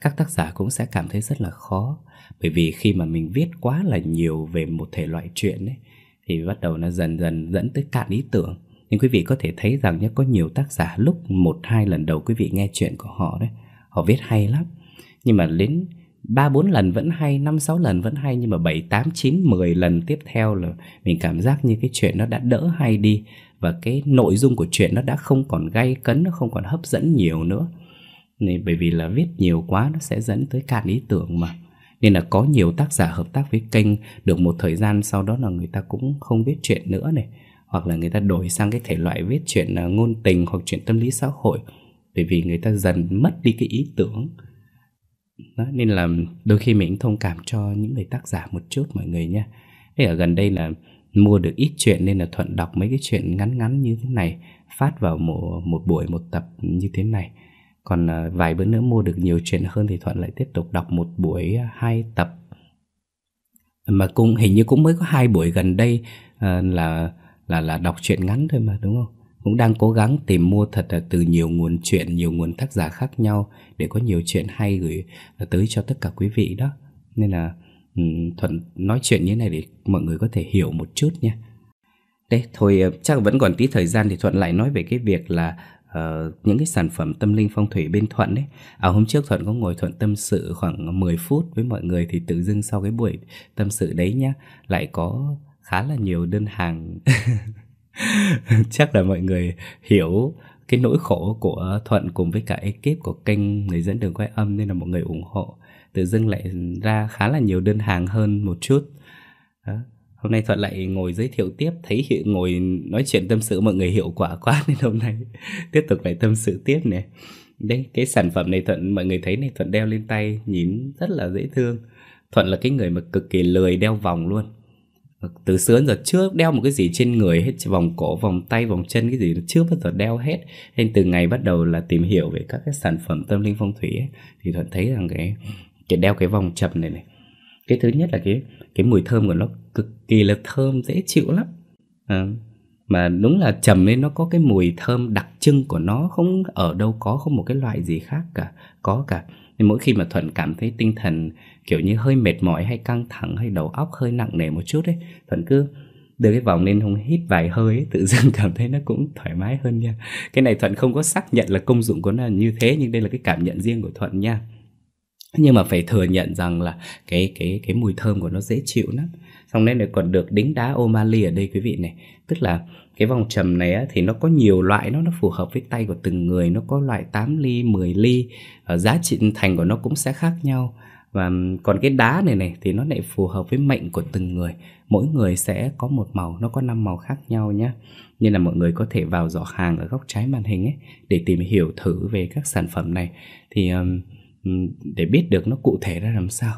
các tác giả cũng sẽ cảm thấy rất là khó. Bởi vì khi mà mình viết quá là nhiều về một thể loại chuyện ấy Thì bắt đầu nó dần dần dẫn tới cạn ý tưởng. Nhưng quý vị có thể thấy rằng nhé, có nhiều tác giả lúc một hai lần đầu quý vị nghe chuyện của họ đấy Họ viết hay lắm. Nhưng mà đến ba bốn lần vẫn hay, năm sáu lần vẫn hay Nhưng mà bảy tám chín mười lần tiếp theo là mình cảm giác như cái chuyện nó đã đỡ hay đi Và cái nội dung của chuyện nó đã không còn gay cấn, nó không còn hấp dẫn nhiều nữa nên bởi vì là viết nhiều quá nó sẽ dẫn tới cạn ý tưởng mà. Nên là có nhiều tác giả hợp tác với kênh được một thời gian sau đó là người ta cũng không viết chuyện nữa này. Hoặc là người ta đổi sang cái thể loại viết chuyện à, ngôn tình hoặc chuyện tâm lý xã hội. Bởi vì người ta dần mất đi cái ý tưởng. Đó, nên là đôi khi mình thông cảm cho những người tác giả một chút mọi người nha Thế ở gần đây là mua được ít chuyện nên là thuận đọc mấy cái chuyện ngắn ngắn như thế này phát vào một, một buổi một tập như thế này còn ờ, vài bữa nữa mua được nhiều chuyện hơn thì Thuận lại tiếp tục đọc một buổi ờ, hai tập mà cũng hình như cũng mới có hai buổi gần đây à, là là là đọc truyện ngắn thôi mà đúng không? Cũng đang cố gắng tìm mua thật là từ nhiều nguồn truyện, nhiều nguồn tác giả khác nhau để có nhiều chuyện hay gửi tới cho tất cả quý vị đó. Nên là Thuận nói chuyện như này để mọi người có thể hiểu một chút nha. đấy thôi chắc vẫn còn tí thời gian thì Thuận lại nói về cái việc là uh, những cái sản phẩm tâm linh phong thủy bên Thuận ấy. À hôm trước Thuận có ngồi Thuận tâm sự khoảng 10 phút với mọi người thì tự dưng sau cái buổi tâm sự đấy nhá, lại có khá là nhiều đơn hàng. Chắc là mọi người hiểu cái nỗi khổ của Thuận cùng với cả ekip của kênh người dẫn đường quay âm nên là mọi người ủng hộ. Tự dưng lại ra khá là nhiều đơn hàng hơn một chút. Đó. Hôm nay Thuận lại ngồi giới thiệu tiếp Thấy hiệu ngồi nói chuyện tâm sự mọi người hiệu quả quá Nên hôm nay tiếp tục lại tâm sự tiếp nè. Đây cái sản phẩm này Thuận mọi người thấy này Thuận đeo lên tay Nhìn rất là dễ thương. Thuận là cái người mà cực kỳ lười đeo vòng luôn. Từ xưa đến giờ chưa đeo một cái gì trên người hết vòng cổ vòng tay vòng chân cái gì chưa bao giờ đeo hết. Nên từ ngày bắt đầu là tìm hiểu về các cái sản phẩm tâm linh phong thủy ấy, thì thuận thấy rằng cái cái đeo cái vòng chậm này này cái thứ nhất là cái cái mùi thơm của nó cực kỳ là thơm dễ chịu lắm. À, mà đúng là trầm ấy nó có cái mùi thơm đặc trưng của nó không ở đâu có không một cái loại gì khác cả có cả. Nên mỗi khi mà thuận cảm thấy tinh thần kiểu như hơi mệt mỏi hay căng thẳng hay đầu óc hơi nặng nề một chút ấy thuận cứ đưa cái vòng lên không hít vài hơi ấy, tự dưng cảm thấy nó cũng thoải mái hơn nha. Cái này thuận không có xác nhận là công dụng của nó là như thế nhưng đây là cái cảm nhận riêng của thuận nha nhưng mà phải thừa nhận rằng là cái cái cái mùi thơm của nó dễ chịu lắm. Xong nên lại còn được đính đá O'Malley ở đây quý vị này. Tức là cái vòng trầm này á, thì nó có nhiều loại nó nó phù hợp với tay của từng người nó có loại 8 ly 10 ly ở giá trị thành của nó cũng sẽ khác nhau. Và còn cái đá này này thì nó lại phù hợp với mệnh của từng người. Mỗi người sẽ có một màu nó có năm màu khác nhau nhé nên là mọi người có thể vào giỏ hàng ở góc trái màn hình ấy để tìm hiểu thử về các sản phẩm này. Thì um, để biết được nó cụ thể ra làm sao.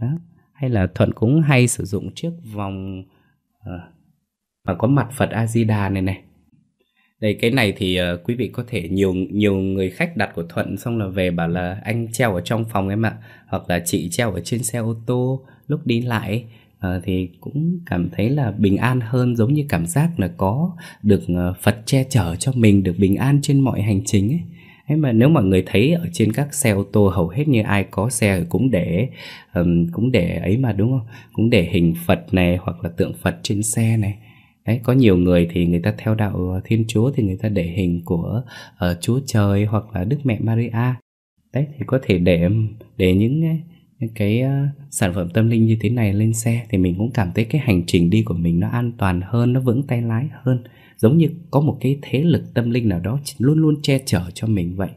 Đó. Hay là thuận cũng hay sử dụng chiếc vòng ờ, mà có mặt phật a di đà này này. Đây cái này thì uh, quý vị có thể nhiều nhiều người khách đặt của Thuận xong là về bảo là anh treo ở trong phòng em ạ hoặc là chị treo ở trên xe ô tô lúc đi lại uh, thì cũng cảm thấy là bình an hơn giống như cảm giác là có được uh, Phật che chở cho mình được bình an trên mọi hành trình ấy. Thế mà nếu mà người thấy ở trên các xe ô tô hầu hết như ai có xe cũng để um, cũng để ấy mà đúng không? Cũng để hình Phật này hoặc là tượng Phật trên xe này Đấy, có nhiều người thì người ta theo đạo ờ, Thiên Chúa thì người ta để hình của uh, Chúa Trời hoặc là Đức Mẹ Maria. Đấy thì có thể để để những những cái uh, sản phẩm tâm linh như thế này lên xe thì mình cũng cảm thấy cái hành trình đi của mình nó an toàn hơn, nó vững tay lái hơn, giống như có một cái thế lực tâm linh nào đó luôn luôn che chở cho mình vậy.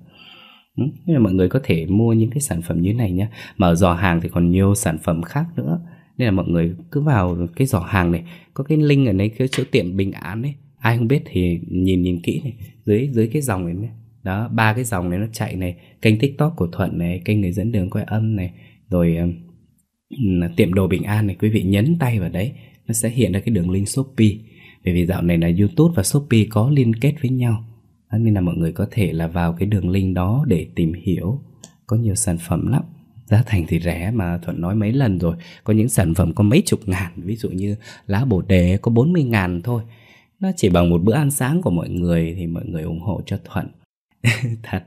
Ừ, Nên là mọi người có thể mua những cái sản phẩm như này nhé. Mà ở giò hàng thì còn nhiều sản phẩm khác nữa. Nên là mọi người cứ vào cái giỏ hàng này có cái link ở đây cái chỗ tiệm bình an ấy. Ai không biết thì nhìn nhìn kỹ này. Dưới dưới cái dòng này, này đó ba cái dòng này nó chạy này. Kênh tiktok của thuận này kênh người dẫn đường quay âm này. Rồi um, tiệm đồ bình an này quý vị nhấn tay vào đấy nó sẽ hiện ra cái đường link shopee bởi vì dạo này là youtube và shopee có liên kết với nhau. Đó, nên là mọi người có thể là vào cái đường link đó để tìm hiểu. Có nhiều sản phẩm lắm. Giá thành thì rẻ mà Thuận nói mấy lần rồi. Có những sản phẩm có mấy chục ngàn Ví dụ như lá bồ đề có 40 ngàn thôi. Nó chỉ bằng một bữa ăn sáng của mọi người Thì mọi người ủng hộ cho Thuận. Thật.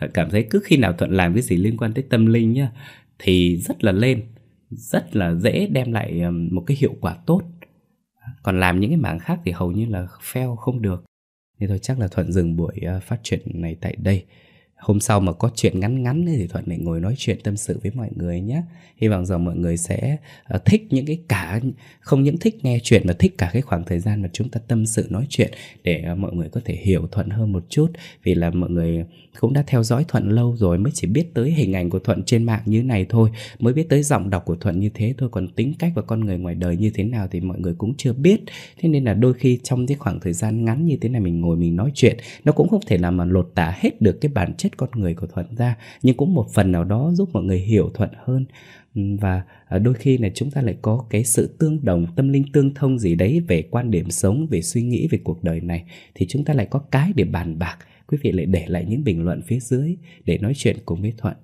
Thuận cảm thấy cứ khi nào Thuận làm cái gì liên quan tới tâm linh nhá Thì rất là lên Rất là dễ đem lại một cái hiệu quả tốt. Còn làm những cái mảng khác thì hầu như là fail không được Thì thôi chắc là Thuận dừng buổi ờ, phát triển này tại đây Hôm sau mà có chuyện ngắn ngắn thì Thuận lại ngồi nói chuyện tâm sự với mọi người nhé. Hy vọng rằng mọi người sẽ ờ, thích những cái cả, không những thích nghe chuyện mà thích cả cái khoảng thời gian mà chúng ta tâm sự nói chuyện để ờ, mọi người có thể hiểu Thuận hơn một chút. Vì là mọi người cũng đã theo dõi Thuận lâu rồi, mới chỉ biết tới hình ảnh của Thuận trên mạng như này thôi. Mới biết tới giọng đọc của Thuận như thế thôi. Còn tính cách và con người ngoài đời như thế nào thì mọi người cũng chưa biết. Thế nên là đôi khi trong cái khoảng thời gian ngắn như thế này mình ngồi mình nói chuyện, nó cũng không thể là mà lột tả hết được cái bản chất con người của Thuận ra, nhưng cũng một phần nào đó giúp mọi người hiểu Thuận hơn và à, đôi khi là chúng ta lại có cái sự tương đồng, tâm linh tương thông gì đấy về quan điểm sống, về suy nghĩ, về cuộc đời này, thì chúng ta lại có cái để bàn bạc quý vị lại để lại những bình luận phía dưới để nói chuyện cùng với Thuận.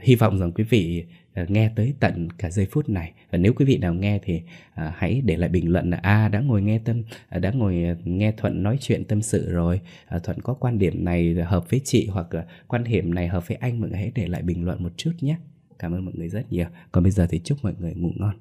Hy vọng rằng quý vị à, nghe tới tận cả giây phút này. Và nếu quý vị nào nghe thì à, hãy để lại bình luận là a à, đã ngồi nghe tâm à, đã ngồi à, nghe thuận nói chuyện tâm sự rồi. À, thuận có quan điểm này hợp với chị hoặc là quan điểm này hợp với anh mọi người hãy để lại bình luận một chút nhé. Cảm ơn mọi người rất nhiều. Còn bây giờ thì chúc mọi người ngủ ngon.